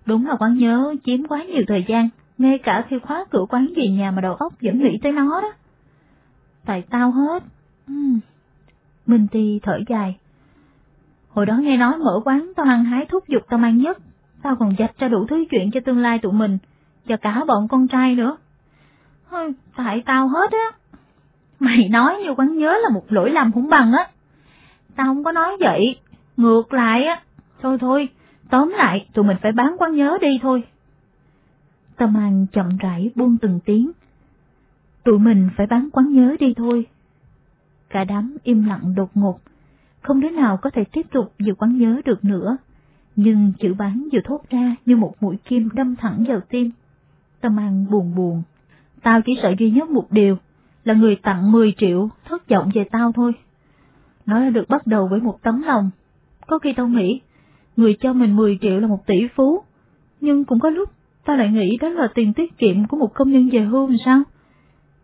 Đúng là quán nhớ chiếm quá nhiều thời gian, ngay cả khi khóa cửa quán về nhà mà đầu óc vẫn nghĩ tới nó đó. Tại tao hết. Uhm. Minh Ti thở dài. Hồi đó nghe nói mở quán tao hăng hái thúc giục tao mang nhất, tao còn dạch ra đủ thứ chuyện cho tương lai tụi mình, cho cả bọn con trai nữa. Hừ, tại tao hết á. Mày nói như quán nhớ là một lỗi lầm không bằng á. Tao không có nói vậy, ngược lại á. Thôi thôi, tóm lại tụi mình phải bán quán nhớ đi thôi. Tâm An chậm rãi buông từng tiếng. Tụi mình phải bán quán nhớ đi thôi. Cả đám im lặng đột ngột, không đứa nào có thể tiếp tục giữ quán nhớ được nữa. Nhưng chữ bán vừa thốt ra như một mũi kim đâm thẳng vào tim. Tâm An buồn buồn. Tao chỉ sợ duy nhất một điều, là người tặng 10 triệu thất vọng về tao thôi. Nó được bắt đầu với một tấm lòng. Có khi tao nghĩ, người cho mình 10 triệu là một tỷ phú, nhưng cũng có lúc ta lại nghĩ đó là tiền tiết kiệm của một công nhân về hưu làm sao?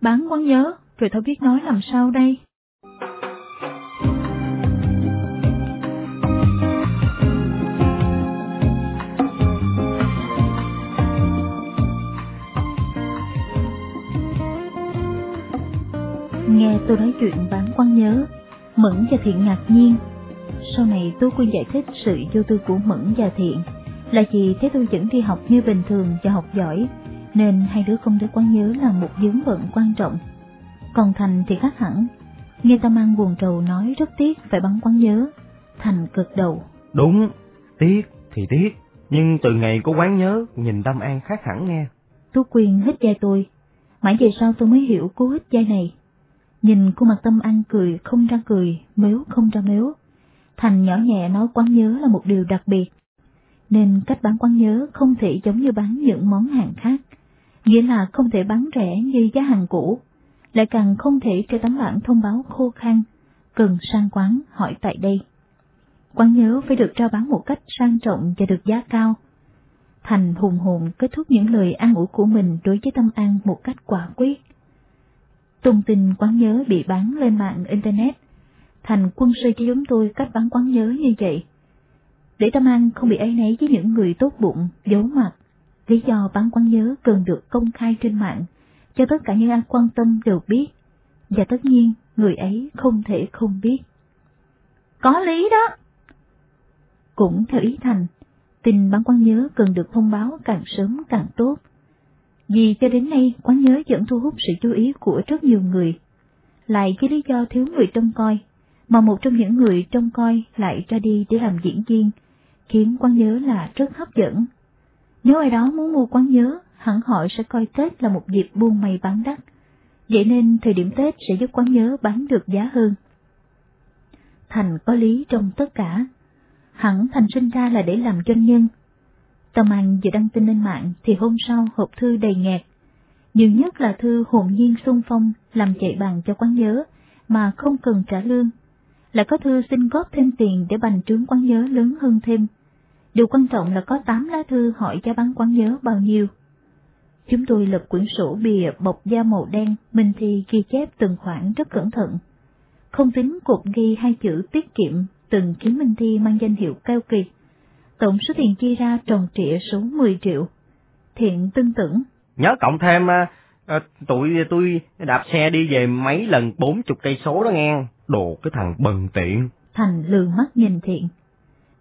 Bán quán nhớ, rồi tao biết nói làm sao đây? Nghe tôi nói chuyện bán quán nhớ, Mẫn và Thiện ngạc nhiên. Sau này tôi Quyên giải thích sự vô tư của Mẫn và Thiện là vì thế tôi vẫn đi học như bình thường và học giỏi, nên hai đứa không tới quán nhớ là một dướng vận quan trọng. Còn Thành thì khác hẳn, nghe Tâm An buồn trầu nói rất tiếc phải bắn quán nhớ. Thành cực đầu. Đúng, tiếc thì tiếc, nhưng từ ngày có quán nhớ, nhìn Tâm An khác hẳn nghe. Tú Quyên hít vai tôi, mãi về sau tôi mới hiểu cú hít vai này. Nhìn khuôn mặt Tâm An cười không ra cười, mếu không ra mếu. Thành nhỏ nhẹ nói quán nhớ là một điều đặc biệt, nên cách bán quán nhớ không thể giống như bán những món hàng khác, nghĩa là không thể bán rẻ như giá hàng cũ, lại càng không thể cho tấm bảng thông báo khô khan, cần sang quán hỏi tại đây. Quán nhớ phải được trao bán một cách sang trọng và được giá cao. Thành hùng hồn kết thúc những lời an ủi của mình đối với Tâm An một cách quả quyết. Tung tin quán nhớ bị bán lên mạng Internet, Thành quân sư cho chúng tôi cách bán quán nhớ như vậy để Tâm An không bị ấy nấy với những người tốt bụng, giấu mặt. Lý do bán quán nhớ cần được công khai trên mạng, cho tất cả những ai quan tâm đều biết, và tất nhiên người ấy không thể không biết. Có lý đó! Cũng theo ý Thành, tin bán quán nhớ cần được thông báo càng sớm càng tốt. Vì cho đến nay quán nhớ vẫn thu hút sự chú ý của rất nhiều người. Lại với lý do thiếu người trông coi, mà một trong những người trông coi lại ra đi để làm diễn viên, khiến quán nhớ là rất hấp dẫn. Nếu ai đó muốn mua quán nhớ, hẳn họ sẽ coi Tết là một dịp buôn may bán đắt, vậy nên thời điểm Tết sẽ giúp quán nhớ bán được giá hơn. Thành có lý trong tất cả, hẳn Thành sinh ra là để làm doanh nhân. Tâm An vừa đăng tin lên mạng thì hôm sau hộp thư đầy nghẹt, nhiều nhất là thư hồn nhiên xung phong làm chạy bằng cho quán nhớ mà không cần trả lương, lại có thư xin góp thêm tiền để bành trướng quán nhớ lớn hơn thêm Điều quan trọng là có 8 lá thư hỏi giá bán quán nhớ bao nhiêu. Chúng tôi lập quyển sổ bìa bọc da màu đen, Minh Thi ghi chép từng khoản rất cẩn thận. Không tính cột ghi hai chữ tiết kiệm, từng khiến Minh Thi mang danh hiệu cao kỳ. Tổng số tiền chi ra tròn trịa số 10 triệu. Thiện tương tưởng. Nhớ cộng thêm à, à, tụi tôi đạp xe đi về mấy lần 40 cây số đó nghe. Đồ cái thằng bần tiện. Thành lừ mắt nhìn Thiện.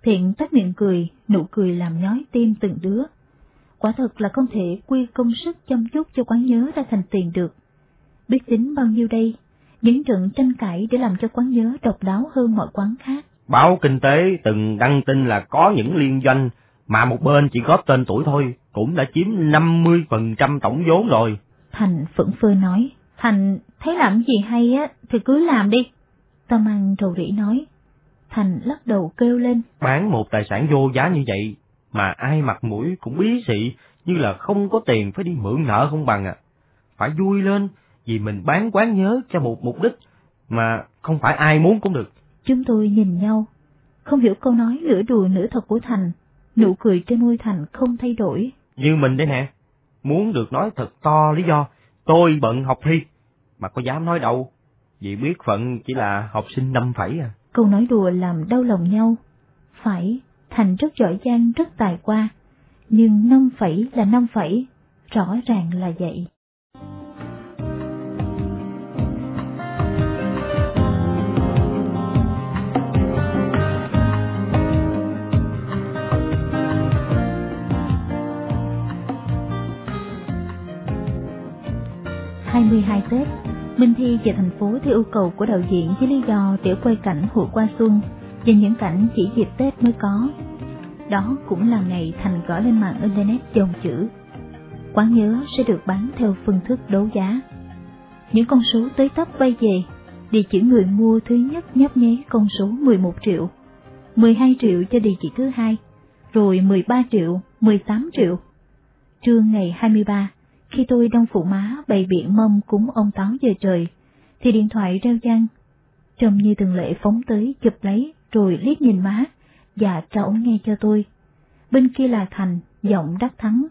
Thiện tắt miệng cười, nụ cười làm nhói tim từng đứa. Quả thật là không thể quy công sức chăm chút cho quán nhớ ra thành tiền được. Biết tính bao nhiêu đây, những trận tranh cãi để làm cho quán nhớ độc đáo hơn mọi quán khác. Báo Kinh tế từng đăng tin là có những liên doanh mà một bên chỉ góp tên tuổi thôi, cũng đã chiếm 50% tổng vốn rồi. Thành phẫn phơ nói, Thành thấy làm gì hay á thì cứ làm đi. Tâm Ăn rầu rĩ nói, Thành lắc đầu kêu lên. Bán một tài sản vô giá như vậy, mà ai mặt mũi cũng bí xị, như là không có tiền phải đi mượn nợ không bằng à. Phải vui lên, vì mình bán quán nhớ cho một mục đích, mà không phải ai muốn cũng được. Chúng tôi nhìn nhau, không hiểu câu nói nửa đùa nửa thật của Thành, nụ cười trên môi Thành không thay đổi. Như mình đây nè, muốn được nói thật to lý do, tôi bận học thi, mà có dám nói đâu, vì biết phận chỉ là học sinh năm phẩy à. Câu nói đùa làm đau lòng nhau. Phải, Thành rất giỏi giang, rất tài qua, nhưng năm phẩy là năm phẩy, rõ ràng là vậy. Hai mươi hai Tết, Minh Thi về thành phố theo yêu cầu của đạo diễn với lý do để quay cảnh hội qua xuân và những cảnh chỉ dịp Tết mới có. Đó cũng là ngày Thành gõ lên mạng Internet dòng chữ. Quán nhớ sẽ được bán theo phương thức đấu giá. Những con số tới tấp bay về, địa chỉ người mua thứ nhất nhấp nháy con số 11 triệu, 12 triệu cho địa chỉ thứ hai, rồi 13 triệu, 18 triệu. Trưa ngày 23, khi tôi đang phụ má bày biện mâm cúng ông táo về trời, thì điện thoại reo gian. Trông như từng lệ phóng tới chụp lấy rồi liếc nhìn má dạ, và cho ống nghe cho tôi. Bên kia là Thành, giọng đắc thắng,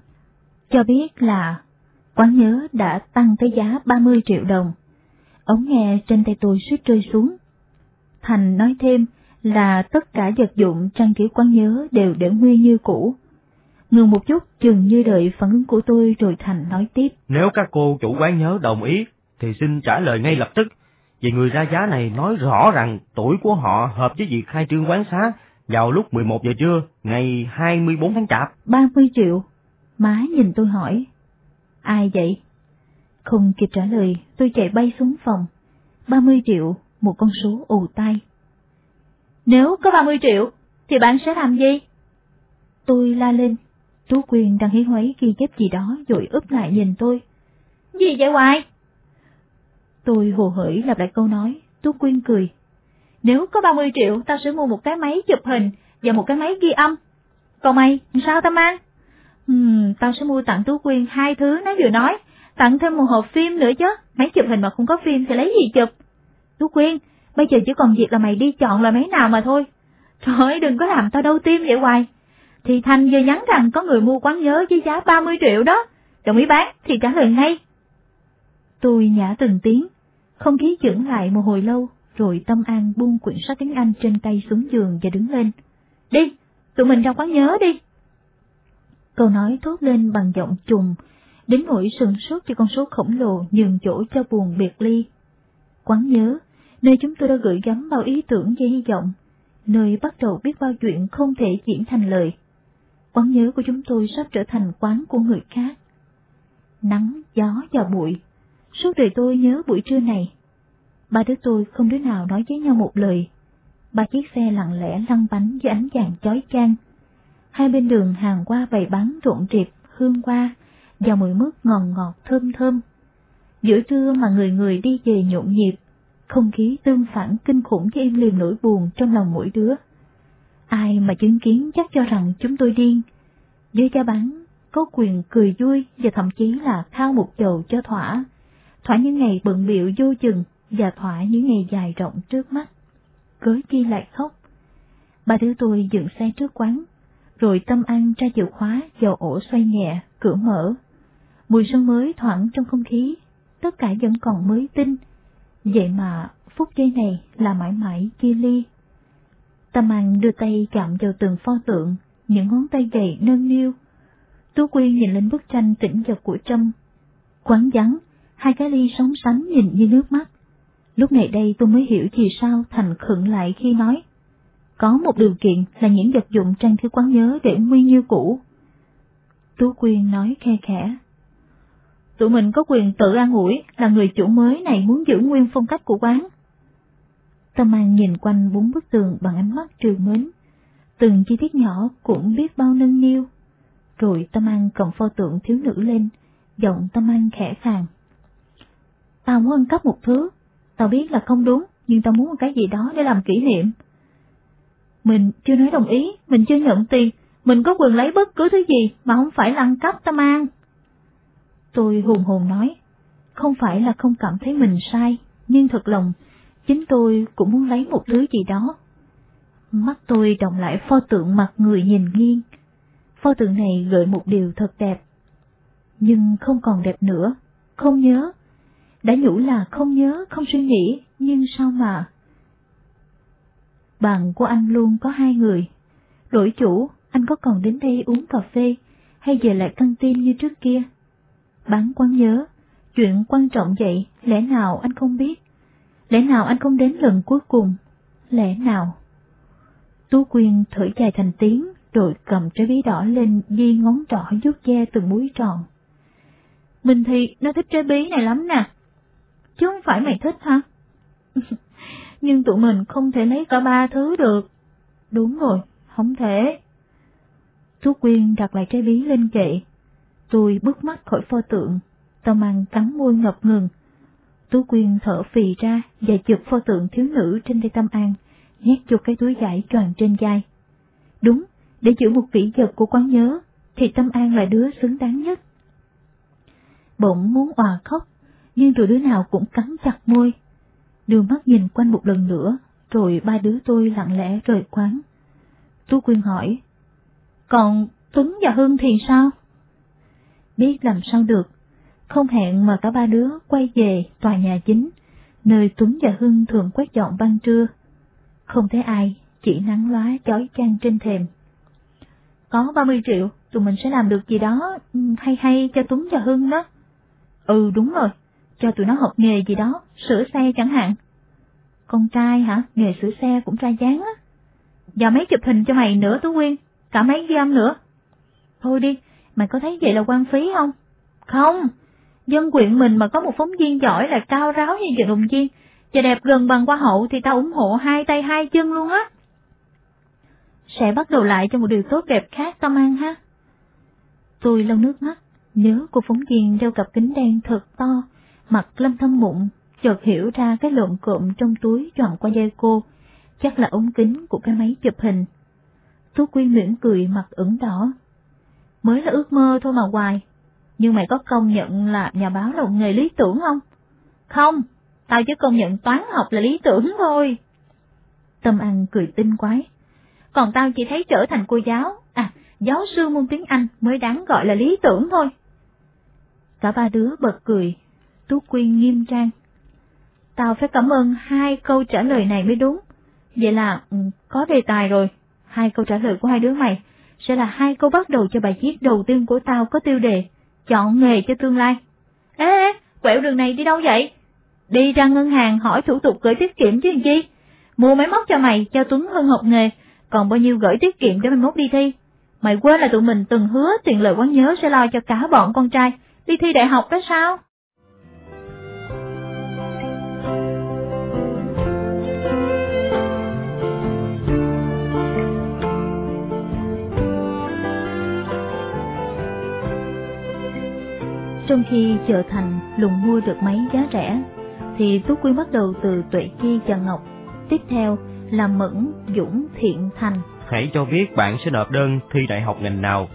cho biết là quán nhớ đã tăng tới giá 30 triệu đồng. Ống nghe trên tay tôi suýt rơi xuống. Thành nói thêm là tất cả vật dụng trang trí quán nhớ đều để nguyên như cũ. Ngừng một chút, chừng như đợi phản ứng của tôi rồi Thành nói tiếp. Nếu các cô chủ quán nhớ đồng ý, thì xin trả lời ngay lập tức. Vì người ra giá này nói rõ rằng tuổi của họ hợp với việc khai trương quán xá vào lúc 11 giờ trưa, ngày 24 tháng Chạp. 30 triệu. Má nhìn tôi hỏi. Ai vậy? Không kịp trả lời, tôi chạy bay xuống phòng. 30 triệu, một con số ù tai. Nếu có 30 triệu, thì bạn sẽ làm gì? Tôi la lên. Tú Quyền đang hí hoáy ghi chép gì đó rồi úp lại nhìn tôi. Gì vậy Hoài? Tôi hồ hởi lặp lại câu nói, Tú Quyên cười. Nếu có 30 triệu, tao sẽ mua một cái máy chụp hình và một cái máy ghi âm. Còn mày, sao tao mang? Hmm, tao sẽ mua tặng Tú Quyên hai thứ nó vừa nói, tặng thêm một hộp phim nữa chứ, máy chụp hình mà không có phim thì lấy gì chụp? Tú Quyên, bây giờ chỉ còn việc là mày đi chọn là mấy nào mà thôi. Trời đừng có làm tao đau tim vậy hoài. Thì thanh vừa nhắn rằng có người mua quán nhớ với giá 30 triệu đó, đồng ý bán thì trả lời ngay. Tôi nhả từng tiếng, không khí chững lại một hồi lâu, rồi Tâm An buông quyển sách tiếng Anh trên tay xuống giường và đứng lên. Đi, tụi mình ra quán nhớ đi. Câu nói thốt lên bằng giọng trùng, đến nỗi sừng sốt cho con số khổng lồ nhường chỗ cho buồn biệt ly. Quán nhớ, nơi chúng tôi đã gửi gắm bao ý tưởng và hy vọng, nơi bắt đầu biết bao chuyện không thể diễn thành lời. Quán nhớ của chúng tôi sắp trở thành quán của người khác. Nắng, gió và bụi, suốt đời tôi nhớ buổi trưa này. Ba đứa tôi không đứa nào nói với nhau một lời. Ba chiếc xe lặng lẽ lăn bánh dưới ánh vàng chói chang. Hai bên đường hàng qua bày bán rộn rịp, hương hoa, và mùi mứt ngọt ngọt thơm thơm. Giữa trưa mà người người đi về nhộn nhịp, không khí tương phản kinh khủng với im liềm nỗi buồn trong lòng mỗi đứa. Ai mà chứng kiến chắc cho rằng chúng tôi điên. Dưới cha bán, có quyền cười vui và thậm chí là khao một chầu cho thỏa. Thỏa những ngày bận biệu vô chừng và thỏa những ngày dài rộng trước mắt. Cớ chi lại khóc. Ba đứa tôi dựng xe trước quán, rồi tâm ăn ra chìa khóa vào ổ xoay nhẹ, cửa mở. Mùi sân mới thoảng trong không khí, tất cả vẫn còn mới tinh. Vậy mà phút giây này là mãi mãi chia ly. Tâm An đưa tay chạm vào từng pho tượng, những ngón tay gầy nâng niu. Tú Quyên nhìn lên bức tranh tĩnh vật của Trâm. Quán vắng, hai cái ly sóng sánh nhìn như nước mắt. Lúc này đây tôi mới hiểu vì sao Thành khựng lại khi nói. Có một điều kiện là những vật dụng trang thứ quán nhớ để nguyên như cũ. Tú Quyên nói khe khẽ. Tụi mình có quyền tự an ủi là người chủ mới này muốn giữ nguyên phong cách của quán. Tâm An nhìn quanh bốn bức tường bằng ánh mắt trường mến. Từng chi tiết nhỏ cũng biết bao nâng niu. Rồi Tâm An cầm pho tượng thiếu nữ lên, giọng Tâm An khẽ khàng. Tao muốn ăn cắp một thứ, tao biết là không đúng, nhưng tao muốn một cái gì đó để làm kỷ niệm. Mình chưa nói đồng ý, mình chưa nhận tiền, mình có quyền lấy bất cứ thứ gì mà không phải là ăn cắp Tâm An. Tôi hùng hồn nói, không phải là không cảm thấy mình sai, nhưng thật lòng, chính tôi cũng muốn lấy một thứ gì đó. Mắt tôi động lại pho tượng mặt người nhìn nghiêng. Pho tượng này gợi một điều thật đẹp. Nhưng không còn đẹp nữa, không nhớ. Đã nhủ là không nhớ, không suy nghĩ, nhưng sao mà... Bạn của anh luôn có hai người. Đổi chủ, anh có còn đến đây uống cà phê, hay về lại căng tin như trước kia? Bán quán nhớ, chuyện quan trọng vậy, lẽ nào anh không biết? Lẽ nào anh không đến lần cuối cùng? Lẽ nào? Tú Quyên thở dài thành tiếng, rồi cầm trái bí đỏ lên di ngón trỏ vuốt ve từng múi tròn. Mình thì nó thích trái bí này lắm nè. Chứ không phải mày thích hả? Nhưng tụi mình không thể lấy cả ba thứ được. Đúng rồi, không thể. Tú Quyên đặt lại trái bí lên kệ. Tôi bước mắt khỏi pho tượng, tao mang cắn môi ngập ngừng. Tú Quyên thở phì ra và chụp pho tượng thiếu nữ trên tay Tâm An, nhét vô cái túi vải tròn trên vai. Đúng, để giữ một kỷ vật của quán nhớ, thì Tâm An là đứa xứng đáng nhất. Bỗng muốn òa khóc, nhưng rồi đứa nào cũng cắn chặt môi. Đưa mắt nhìn quanh một lần nữa, rồi ba đứa tôi lặng lẽ rời quán. Tú Quyên hỏi, còn Tuấn và Hưng thì sao? Biết làm sao được, không hẹn mà cả ba đứa quay về tòa nhà chính, nơi Tuấn và Hưng thường quét dọn ban trưa. Không thấy ai, chỉ nắng lóa chói chang trên thềm. Có 30 triệu, tụi mình sẽ làm được gì đó ừ, hay hay cho Tuấn và Hưng đó. Ừ đúng rồi, cho tụi nó học nghề gì đó, sửa xe chẳng hạn. Con trai hả, nghề sửa xe cũng ra dáng á. Giờ mấy chụp hình cho mày nữa Tú Quyên, cả mấy ghi âm nữa. Thôi đi, mày có thấy vậy là quan phí không? Không, dân quyện mình mà có một phóng viên giỏi là cao ráo như Trần Đồng Chiên, và đẹp gần bằng hoa hậu thì tao ủng hộ hai tay hai chân luôn á. Sẽ bắt đầu lại cho một điều tốt đẹp khác Tâm An ha. Tôi lau nước mắt, nhớ cô phóng viên đeo cặp kính đen thật to, mặt lâm thâm mụn, chợt hiểu ra cái lộn cộm trong túi tròn qua dây cô, chắc là ống kính của cái máy chụp hình. Tú Quyên mỉm cười mặt ửng đỏ. Mới là ước mơ thôi mà hoài, nhưng mày có công nhận là nhà báo là một nghề lý tưởng không? Không, tao chỉ công nhận toán học là lý tưởng thôi. Tâm An cười tinh quái. Còn tao chỉ thấy trở thành cô giáo, à, giáo sư môn tiếng Anh mới đáng gọi là lý tưởng thôi. Cả ba đứa bật cười, Tú Quyên nghiêm trang. Tao phải cảm ơn hai câu trả lời này mới đúng. Vậy là ừ, có đề tài rồi. Hai câu trả lời của hai đứa mày sẽ là hai câu bắt đầu cho bài viết đầu tiên của tao có tiêu đề chọn nghề cho tương lai. Ê, ê, quẹo đường này đi đâu vậy? Đi ra ngân hàng hỏi thủ tục gửi tiết kiệm chứ làm chi? Mua máy móc cho mày, cho Tuấn Hưng học nghề, còn bao nhiêu gửi tiết kiệm để mai mốt đi thi. Mày quên là tụi mình từng hứa tiền lời quán nhớ sẽ lo cho cả bọn con trai, đi thi đại học đó sao? Trong khi chợ thành lùng mua được máy giá rẻ, thì Tú Quyên bắt đầu từ Tuệ Chi và Ngọc. Tiếp theo là Mẫn, Dũng, Thiện, Thành. Hãy cho biết bạn sẽ nộp đơn thi đại học ngành nào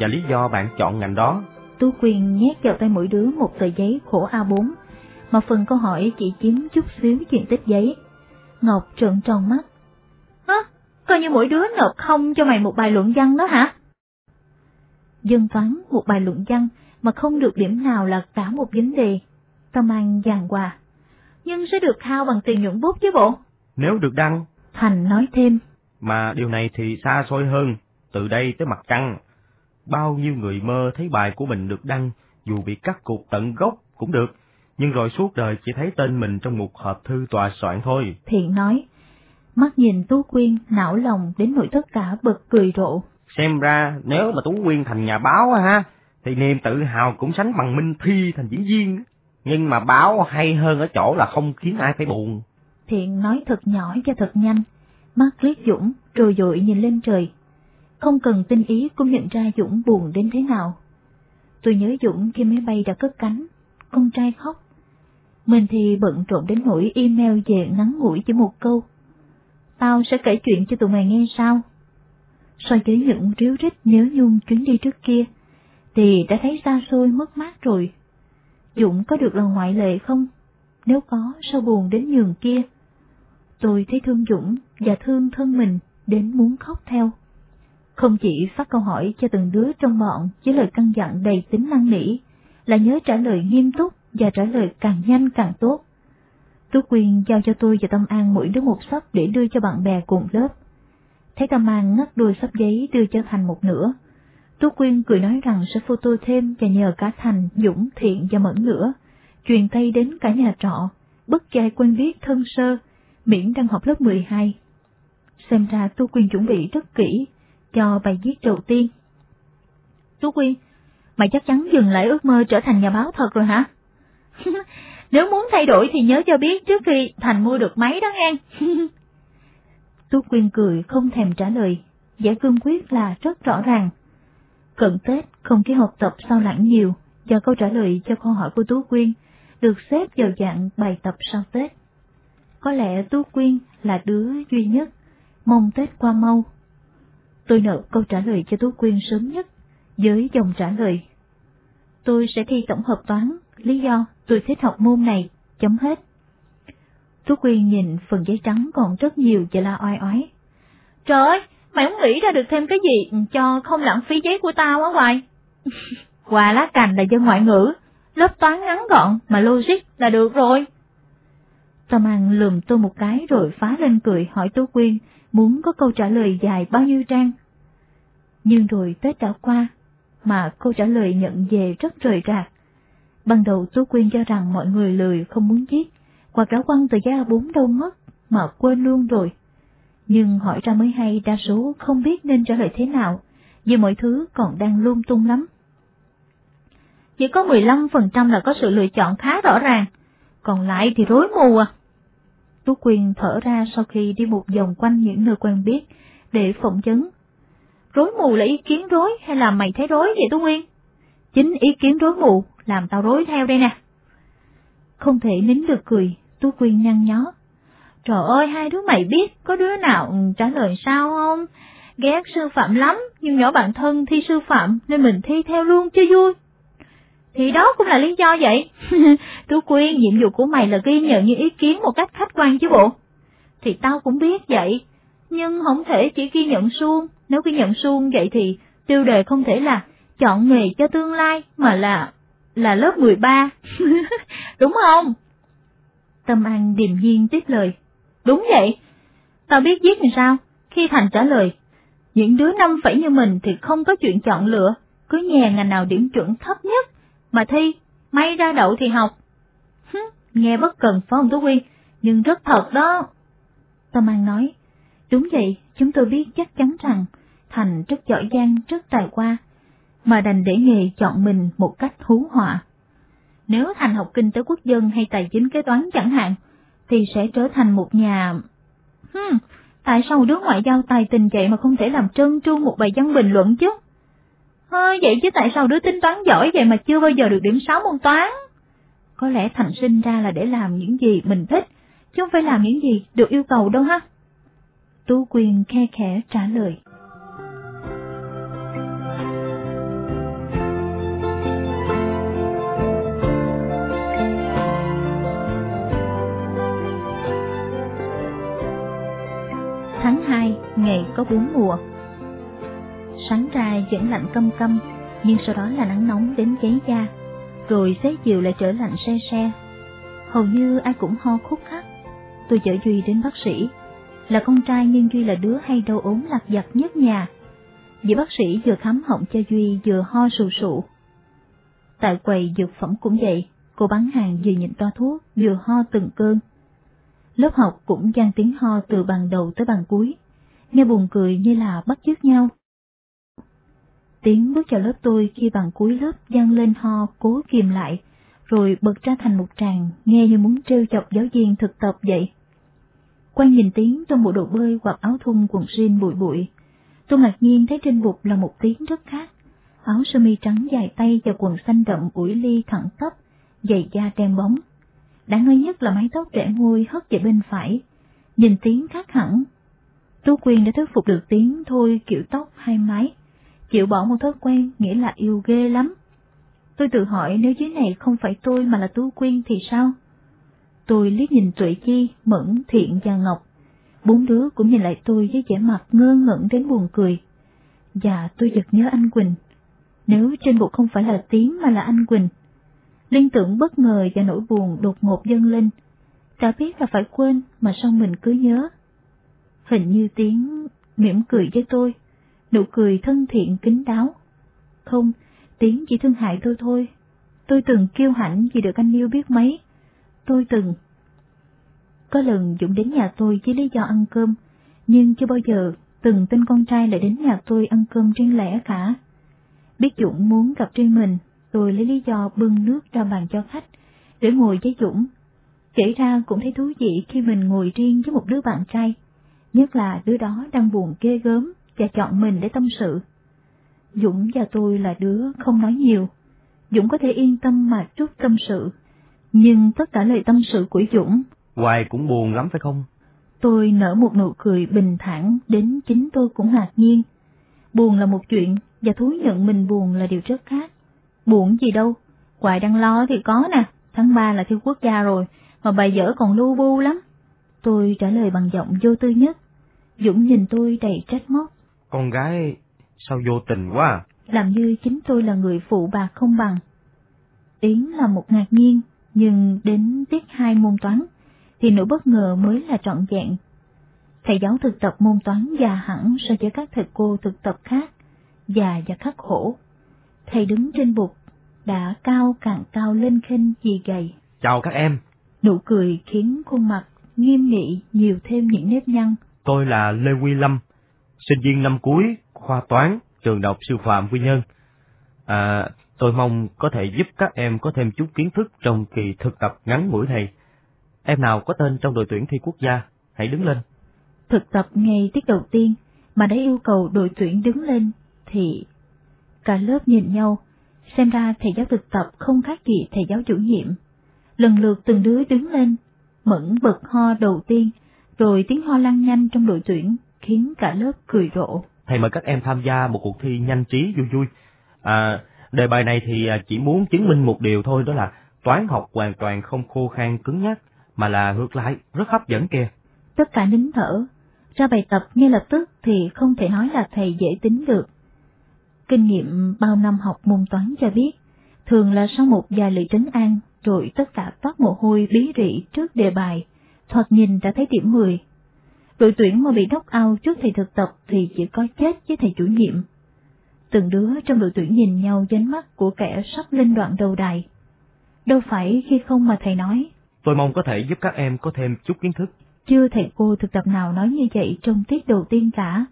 và lý do bạn chọn ngành đó. Tú Quyên nhét vào tay mỗi đứa một tờ giấy khổ A4, mà phần câu hỏi chỉ chiếm chút xíu diện tích giấy. Ngọc trợn tròn mắt. Hả? Coi như mỗi đứa nộp không cho mày một bài luận văn đó hả? Dân toán một bài luận văn mà không được điểm nào là cả một vấn đề. Tâm An giàn hòa. Nhưng sẽ được khao bằng tiền nhuận bút chứ bộ. Nếu được đăng. Thành nói thêm. Mà điều này thì xa xôi hơn, từ đây tới mặt trăng. Bao nhiêu người mơ thấy bài của mình được đăng, dù bị cắt cụt tận gốc cũng được, nhưng rồi suốt đời chỉ thấy tên mình trong một hộp thư tòa soạn thôi. Thiện nói, mắt nhìn Tú Quyên não lòng đến nỗi tất cả bật cười rộ. Xem ra nếu mà Tú Quyên thành nhà báo ha, thì niềm tự hào cũng sánh bằng Minh Thi thành diễn viên. Nhưng mà báo hay hơn ở chỗ là không khiến ai phải buồn. Thiện nói thật nhỏ và thật nhanh, mắt liếc Dũng rồi dội nhìn lên trời. Không cần tinh ý cũng nhận ra Dũng buồn đến thế nào. Tôi nhớ Dũng khi máy bay đã cất cánh, con trai khóc. Mình thì bận rộn đến nỗi email về ngắn ngủi chỉ một câu. Tao sẽ kể chuyện cho tụi mày nghe sao? So với những ríu rít nhớ nhung chuyến đi trước kia, thì đã thấy xa xôi mất mát rồi. Dũng có được lần ngoại lệ không? Nếu có, sao buồn đến nhường kia? Tôi thấy thương Dũng và thương thân mình đến muốn khóc theo. Không chỉ phát câu hỏi cho từng đứa trong bọn với lời căn dặn đầy tính năng nỉ, là nhớ trả lời nghiêm túc và trả lời càng nhanh càng tốt. Tú Quyên giao cho tôi và Tâm An mỗi đứa một sắp để đưa cho bạn bè cùng lớp. Thấy Tâm An ngắt đôi sắp giấy đưa cho Thành một nửa. Tú Quyên cười nói rằng sẽ photo thêm và nhờ cả Thành, Dũng, Thiện và Mẫn nữa, truyền tay đến cả nhà trọ, bất trai quen biết thân sơ, miễn đang học lớp 12. Xem ra Tú Quyên chuẩn bị rất kỹ cho bài viết đầu tiên. Tú Quyên, mày chắc chắn dừng lại ước mơ trở thành nhà báo thật rồi hả? Nếu muốn thay đổi thì nhớ cho biết trước khi Thành mua được máy đó nghe. Tú Quyên cười không thèm trả lời, giải cương quyết là rất rõ ràng. Cận Tết không khí học tập sao lãng nhiều do câu trả lời cho câu hỏi của Tú Quyên được xếp vào dạng bài tập sau Tết. Có lẽ Tú Quyên là đứa duy nhất, mong Tết qua mau. Tôi nợ câu trả lời cho Tú Quyên sớm nhất, với dòng trả lời. Tôi sẽ thi tổng hợp toán, lý do tôi thích học môn này, chấm hết. Tú Quyên nhìn phần giấy trắng còn rất nhiều và la oai oái. Trời ơi, mày không nghĩ ra được thêm cái gì ừ, cho không lãng phí giấy của tao á hoài. Quà lá cành là dân ngoại ngữ, lớp toán ngắn gọn mà logic là được rồi. Tâm An lườm tôi một cái rồi phá lên cười hỏi Tú Quyên muốn có câu trả lời dài bao nhiêu trang. Nhưng rồi Tết đã qua, mà câu trả lời nhận về rất rời rạc. Ban đầu Tú Quyên cho rằng mọi người lười không muốn viết, hoặc đã quăng tờ giấy bốn đâu mất, mà quên luôn rồi. Nhưng hỏi ra mới hay đa số không biết nên trả lời thế nào, vì mọi thứ còn đang lung tung lắm. Chỉ có 15% là có sự lựa chọn khá rõ ràng, còn lại thì rối mù à. Tú Quyên thở ra sau khi đi một vòng quanh những nơi quen biết, để phỏng vấn. Rối mù là ý kiến rối hay là mày thấy rối vậy Tú nguyên? Chính ý kiến rối mù làm tao rối theo đây nè. Không thể nín được cười, Tú Quyên nhăn nhó. Trời ơi, hai đứa mày biết có đứa nào ừ, trả lời sao không? Ghét sư phạm lắm, nhưng nhỏ bạn thân thi sư phạm nên mình thi theo luôn cho vui. Thì đó cũng là lý do vậy. Tú Quyên, nhiệm vụ của mày là ghi nhận những ý kiến một cách khách quan chứ bộ. Thì tao cũng biết vậy, nhưng không thể chỉ ghi nhận suông. Nếu ghi nhận suông vậy thì tiêu đề không thể là chọn nghề cho tương lai, mà là là lớp 13. Đúng không? Tâm An điềm nhiên tiếp lời. Đúng vậy. Tao biết viết làm sao. Khi Thành trả lời, những đứa năm phẩy như mình thì không có chuyện chọn lựa, cứ nhà ngành nào điểm chuẩn thấp nhất, mà thi, may ra đậu thì học. Hứ, nghe bất cần phải không Tú Quyên, nhưng rất thật đó. Tâm An nói, đúng vậy, chúng tôi biết chắc chắn rằng Thành rất giỏi giang, rất tài qua, mà đành để nghề chọn mình một cách hú họa. Nếu Thành học kinh tế quốc dân hay tài chính kế toán chẳng hạn, thì sẽ trở thành một nhà... Hmm, tại sao đứa ngoại giao tài tình vậy mà không thể làm trơn tru một bài văn bình luận chứ? Hơi vậy chứ tại sao đứa tính toán giỏi vậy mà chưa bao giờ được điểm 6 môn toán? Có lẽ Thành sinh ra là để làm những gì mình thích, chứ không phải làm những gì được yêu cầu đâu ha. Tu quyền khe khẽ trả lời. Ngày có bốn mùa. Sáng ra vẫn lạnh căm căm, nhưng sau đó là nắng nóng đến cháy da, rồi xế chiều lại trở lạnh se se. Hầu như ai cũng ho khúc khắc. Tôi chở Duy đến bác sĩ. Là con trai nhưng Duy là đứa hay đau ốm lạc vặt nhất nhà. Vì bác sĩ vừa khám họng cho Duy vừa ho sù sụ. Tại quầy dược phẩm cũng vậy, cô bán hàng vừa nhịn toa thuốc vừa ho từng cơn. Lớp học cũng gian tiếng ho từ bàn đầu tới bàn cuối, nghe buồn cười như là bắt chước nhau. Tiếng bước vào lớp tôi khi bàn cuối lớp gian lên ho cố kìm lại, rồi bật ra thành một tràng nghe như muốn trêu chọc giáo viên thực tập vậy. Quay nhìn tiếng trong bộ đồ bơi hoặc áo thun quần jean bụi bụi, tôi ngạc nhiên thấy trên bục là một tiếng rất khác. Áo sơ mi trắng dài tay và quần xanh đậm ủi ly thẳng tắp, giày da đen bóng. Đáng nói nhất là mái tóc rẽ môi hất về bên phải, nhìn tiếng khác hẳn. Tú Quyên đã thuyết phục được tiếng thôi kiểu tóc hai mái, chịu bỏ một thói quen nghĩa là yêu ghê lắm. Tôi tự hỏi nếu dưới này không phải tôi mà là Tú Quyên thì sao? Tôi liếc nhìn Tuệ Chi, Mẫn, Thiện và Ngọc. Bốn đứa cũng nhìn lại tôi với vẻ mặt ngơ ngẩn đến buồn cười. Và tôi giật nhớ anh Quỳnh. Nếu trên bục không phải là Tiến mà là anh Quỳnh. Liên tưởng bất ngờ và nỗi buồn đột ngột dâng lên. Đã biết là phải quên mà sao mình cứ nhớ. Hình như tiếng mỉm cười với tôi, nụ cười thân thiện kính đáo. Không, tiếng chỉ thương hại tôi thôi. Tôi từng kiêu hãnh vì được anh yêu biết mấy. Tôi từng. Có lần Dũng đến nhà tôi với lý do ăn cơm, nhưng chưa bao giờ từng tên con trai lại đến nhà tôi ăn cơm riêng lẻ cả. Biết Dũng muốn gặp riêng mình, tôi lấy lý do bưng nước ra bàn cho khách, để ngồi với Dũng. Kể ra cũng thấy thú vị khi mình ngồi riêng với một đứa bạn trai, nhất là đứa đó đang buồn ghê gớm và chọn mình để tâm sự. Dũng và tôi là đứa không nói nhiều. Dũng có thể yên tâm mà chút tâm sự. Nhưng tất cả lời tâm sự của Dũng... Hoài cũng buồn lắm phải không? Tôi nở một nụ cười bình thản đến chính tôi cũng ngạc nhiên. Buồn là một chuyện, và thú nhận mình buồn là điều rất khác. Buồn gì đâu, Hoài đang lo thì có nè, tháng ba là thi quốc gia rồi, mà bài dở còn lưu bu lắm. Tôi trả lời bằng giọng vô tư nhất. Dũng nhìn tôi đầy trách móc. Con gái sao vô tình quá à? Làm như chính tôi là người phụ bạc không bằng. Yến là một ngạc nhiên, nhưng đến tiết hai môn toán, thì nỗi bất ngờ mới là trọn vẹn. Thầy giáo thực tập môn toán già hẳn so với các thầy cô thực tập khác, già và khắc khổ. Thầy đứng trên bục, đã cao càng cao lên khinh gì gầy. Chào các em. Nụ cười khiến khuôn mặt nghiêm nghị nhiều thêm những nếp nhăn. Tôi là Lê Quy Lâm, sinh viên năm cuối khoa toán, trường đại học sư phạm Quy Nhơn. À, tôi mong có thể giúp các em có thêm chút kiến thức trong kỳ thực tập ngắn ngủi này. Em nào có tên trong đội tuyển thi quốc gia, hãy đứng lên. Thực tập ngày tiết đầu tiên mà đã yêu cầu đội tuyển đứng lên thì cả lớp nhìn nhau, xem ra thầy giáo thực tập không khác gì thầy giáo chủ nhiệm. Lần lượt từng đứa đứng lên, mẫn bật ho đầu tiên, rồi tiếng ho lan nhanh trong đội tuyển khiến cả lớp cười rộ thầy mời các em tham gia một cuộc thi nhanh trí vui vui. À, đề bài này thì à, chỉ muốn chứng minh một điều thôi đó là toán học hoàn toàn không khô khan cứng nhắc, mà là ngược lại, rất hấp dẫn kìa. Tất cả nín thở, ra bài tập ngay lập tức thì không thể nói là thầy dễ tính được. Kinh nghiệm bao năm học môn toán cho biết, thường là sau một vài lời trấn an, rồi tất cả toát mồ hôi bí rị trước đề bài, thoạt nhìn đã thấy điểm 10, Đội tuyển mà bị knock out trước thầy thực tập thì chỉ có chết với thầy chủ nhiệm. Từng đứa trong đội tuyển nhìn nhau dánh mắt của kẻ sắp lên đoạn đầu đài. Đâu phải khi không mà thầy nói. Tôi mong có thể giúp các em có thêm chút kiến thức. Chưa thầy cô thực tập nào nói như vậy trong tiết đầu tiên cả.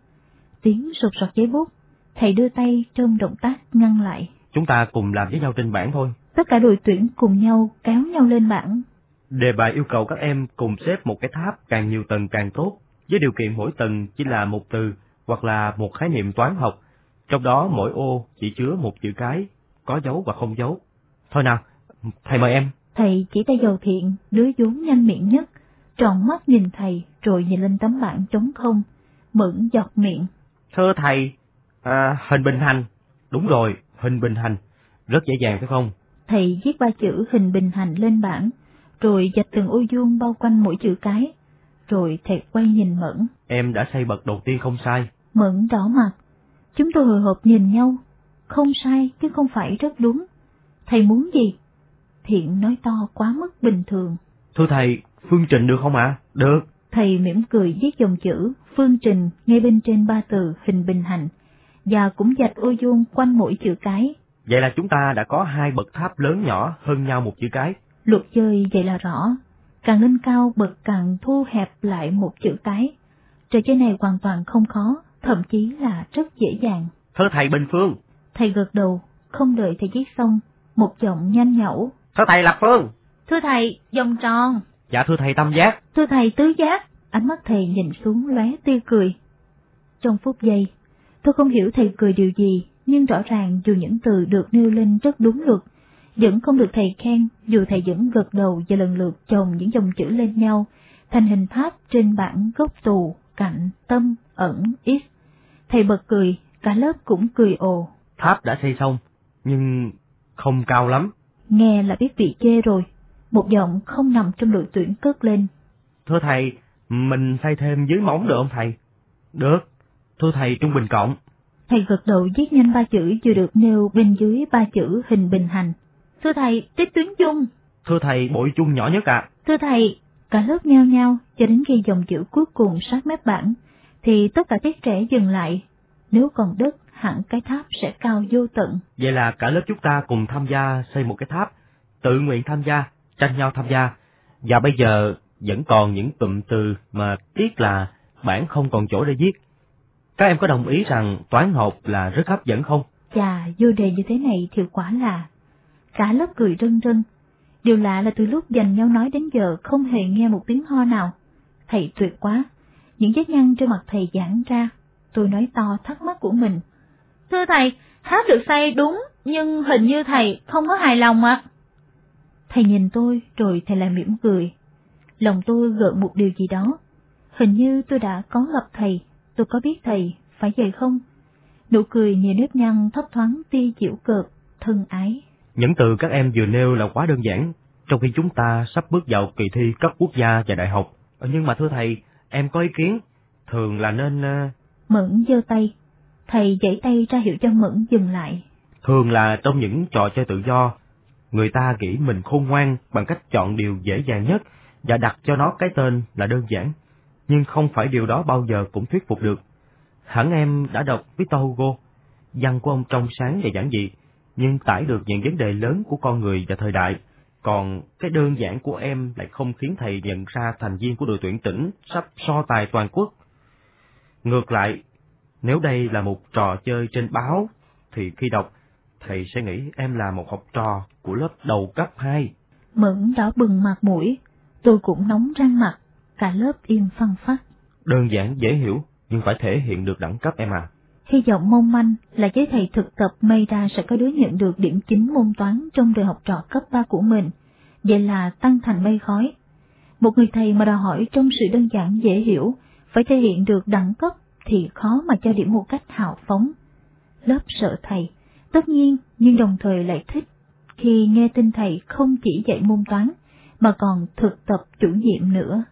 Tiếng sụt sọt giấy bút, thầy đưa tay trong động tác ngăn lại. Chúng ta cùng làm với nhau trên bảng thôi. Tất cả đội tuyển cùng nhau kéo nhau lên bảng. Đề bài yêu cầu các em cùng xếp một cái tháp càng nhiều tầng càng tốt với điều kiện mỗi tầng chỉ là một từ hoặc là một khái niệm toán học, trong đó mỗi ô chỉ chứa một chữ cái, có dấu và không dấu. Thôi nào, thầy mời em. Thầy chỉ tay dầu thiện, đứa vốn nhanh miệng nhất, tròn mắt nhìn thầy rồi nhìn lên tấm bảng trống không, mượn giọt miệng. Thưa thầy, à, hình bình hành. Đúng rồi, hình bình hành. Rất dễ dàng phải không? Thầy viết ba chữ hình bình hành lên bảng, rồi dạch từng ô vuông bao quanh mỗi chữ cái, rồi thầy quay nhìn Mẫn. Em đã xây bậc đầu tiên không sai. Mẫn đỏ mặt. Chúng tôi hồi hộp nhìn nhau. không sai chứ không phải rất đúng. Thầy muốn gì? Thiện nói to quá mức bình thường. Thưa thầy, phương trình được không ạ? Được. Thầy mỉm cười viết dòng chữ phương trình ngay bên trên ba từ hình bình hành, và cũng dạch ô vuông quanh mỗi chữ cái. Vậy là chúng ta đã có hai bậc tháp lớn nhỏ hơn nhau một chữ cái. Luật chơi vậy là rõ, càng lên cao bậc càng thu hẹp lại một chữ cái. Trò chơi này hoàn toàn không khó, thậm chí là rất dễ dàng. Thưa thầy Bình Phương. Thầy gật đầu, không đợi thầy viết xong, một giọng nhanh nhẩu. Thưa thầy Lạc Phương. Thưa thầy, vòng tròn. Dạ thưa thầy Tam Giác. Thưa thầy Tứ Giác. Ánh mắt thầy nhìn xuống lóe tươi cười. Trong phút giây, tôi không hiểu thầy cười điều gì, nhưng rõ ràng dù những từ được nêu lên rất đúng luật, vẫn không được thầy khen dù thầy vẫn gật đầu và lần lượt chồng những dòng chữ lên nhau, thành hình tháp trên bảng gốc tù, cạnh, tâm, ẩn, ít. Thầy bật cười, cả lớp cũng cười ồ. Tháp đã xây xong, nhưng không cao lắm. Nghe là biết bị chê rồi, một giọng không nằm trong đội tuyển cất lên. Thưa thầy, mình xây thêm dưới móng được không thầy? Được. Thưa thầy trung bình cộng. Thầy gật đầu viết nhanh ba chữ vừa được nêu bên dưới ba chữ hình bình hành. Thưa thầy, tích tuyến chung. Thưa thầy, bội chung nhỏ nhất ạ. À. Thưa thầy, cả lớp nhao nhao cho đến khi dòng chữ cuối cùng sát mép bảng, thì tất cả tiết trẻ dừng lại. Nếu còn đất, hẳn cái tháp sẽ cao vô tận. Vậy là cả lớp chúng ta cùng tham gia xây một cái tháp, tự nguyện tham gia, tranh nhau tham gia. Và bây giờ vẫn còn những cụm từ mà tiếc là bản không còn chỗ để viết. Các em có đồng ý rằng toán học là rất hấp dẫn không? Chà, vô đề như thế này thì quả là... Cả lớp cười rân rân. Điều lạ là từ lúc dành nhau nói đến giờ không hề nghe một tiếng ho nào. Thầy tuyệt quá. Những vết nhăn trên mặt thầy giãn ra. Tôi nói to thắc mắc của mình. Thưa thầy, tháp được xây đúng, nhưng hình như thầy không có hài lòng ạ. Thầy nhìn tôi rồi thầy lại mỉm cười. Lòng tôi gợn một điều gì đó. Hình như tôi đã có gặp thầy, tôi có biết thầy, phải vậy không? Nụ cười nhẹ nếp nhăn thấp thoáng tia chịu cợt, thân ái. Những từ các em vừa nêu là quá đơn giản, trong khi chúng ta sắp bước vào kỳ thi cấp quốc gia và đại học. Nhưng mà thưa thầy, em có ý kiến, thường là nên... Uh... Mẫn giơ tay, thầy giãy tay ra hiệu cho Mẫn dừng lại. Thường là trong những trò chơi tự do, người ta nghĩ mình khôn ngoan bằng cách chọn điều dễ dàng nhất và đặt cho nó cái tên là đơn giản, nhưng không phải điều đó bao giờ cũng thuyết phục được. Hẳn em đã đọc Victor Hugo, văn của ông trong sáng và giản dị, nhưng tải được những vấn đề lớn của con người và thời đại. Còn cái đơn giản của em lại không khiến thầy nhận ra thành viên của đội tuyển tỉnh sắp so tài toàn quốc. Ngược lại, nếu đây là một trò chơi trên báo, thì khi đọc, thầy sẽ nghĩ em là một học trò của lớp đầu cấp 2. Mẫn đỏ bừng mặt mũi, tôi cũng nóng răng mặt, cả lớp im phăng phát. Đơn giản dễ hiểu, nhưng phải thể hiện được đẳng cấp em à. Hy vọng mong manh là với thầy thực tập may ra sẽ có đứa nhận được điểm chính môn toán trong đời học trò cấp 3 của mình, vậy là tăng thành mây khói. Một người thầy mà đòi hỏi trong sự đơn giản dễ hiểu, phải thể hiện được đẳng cấp thì khó mà cho điểm một cách hào phóng. Lớp sợ thầy, tất nhiên nhưng đồng thời lại thích khi nghe tin thầy không chỉ dạy môn toán, mà còn thực tập chủ nhiệm nữa.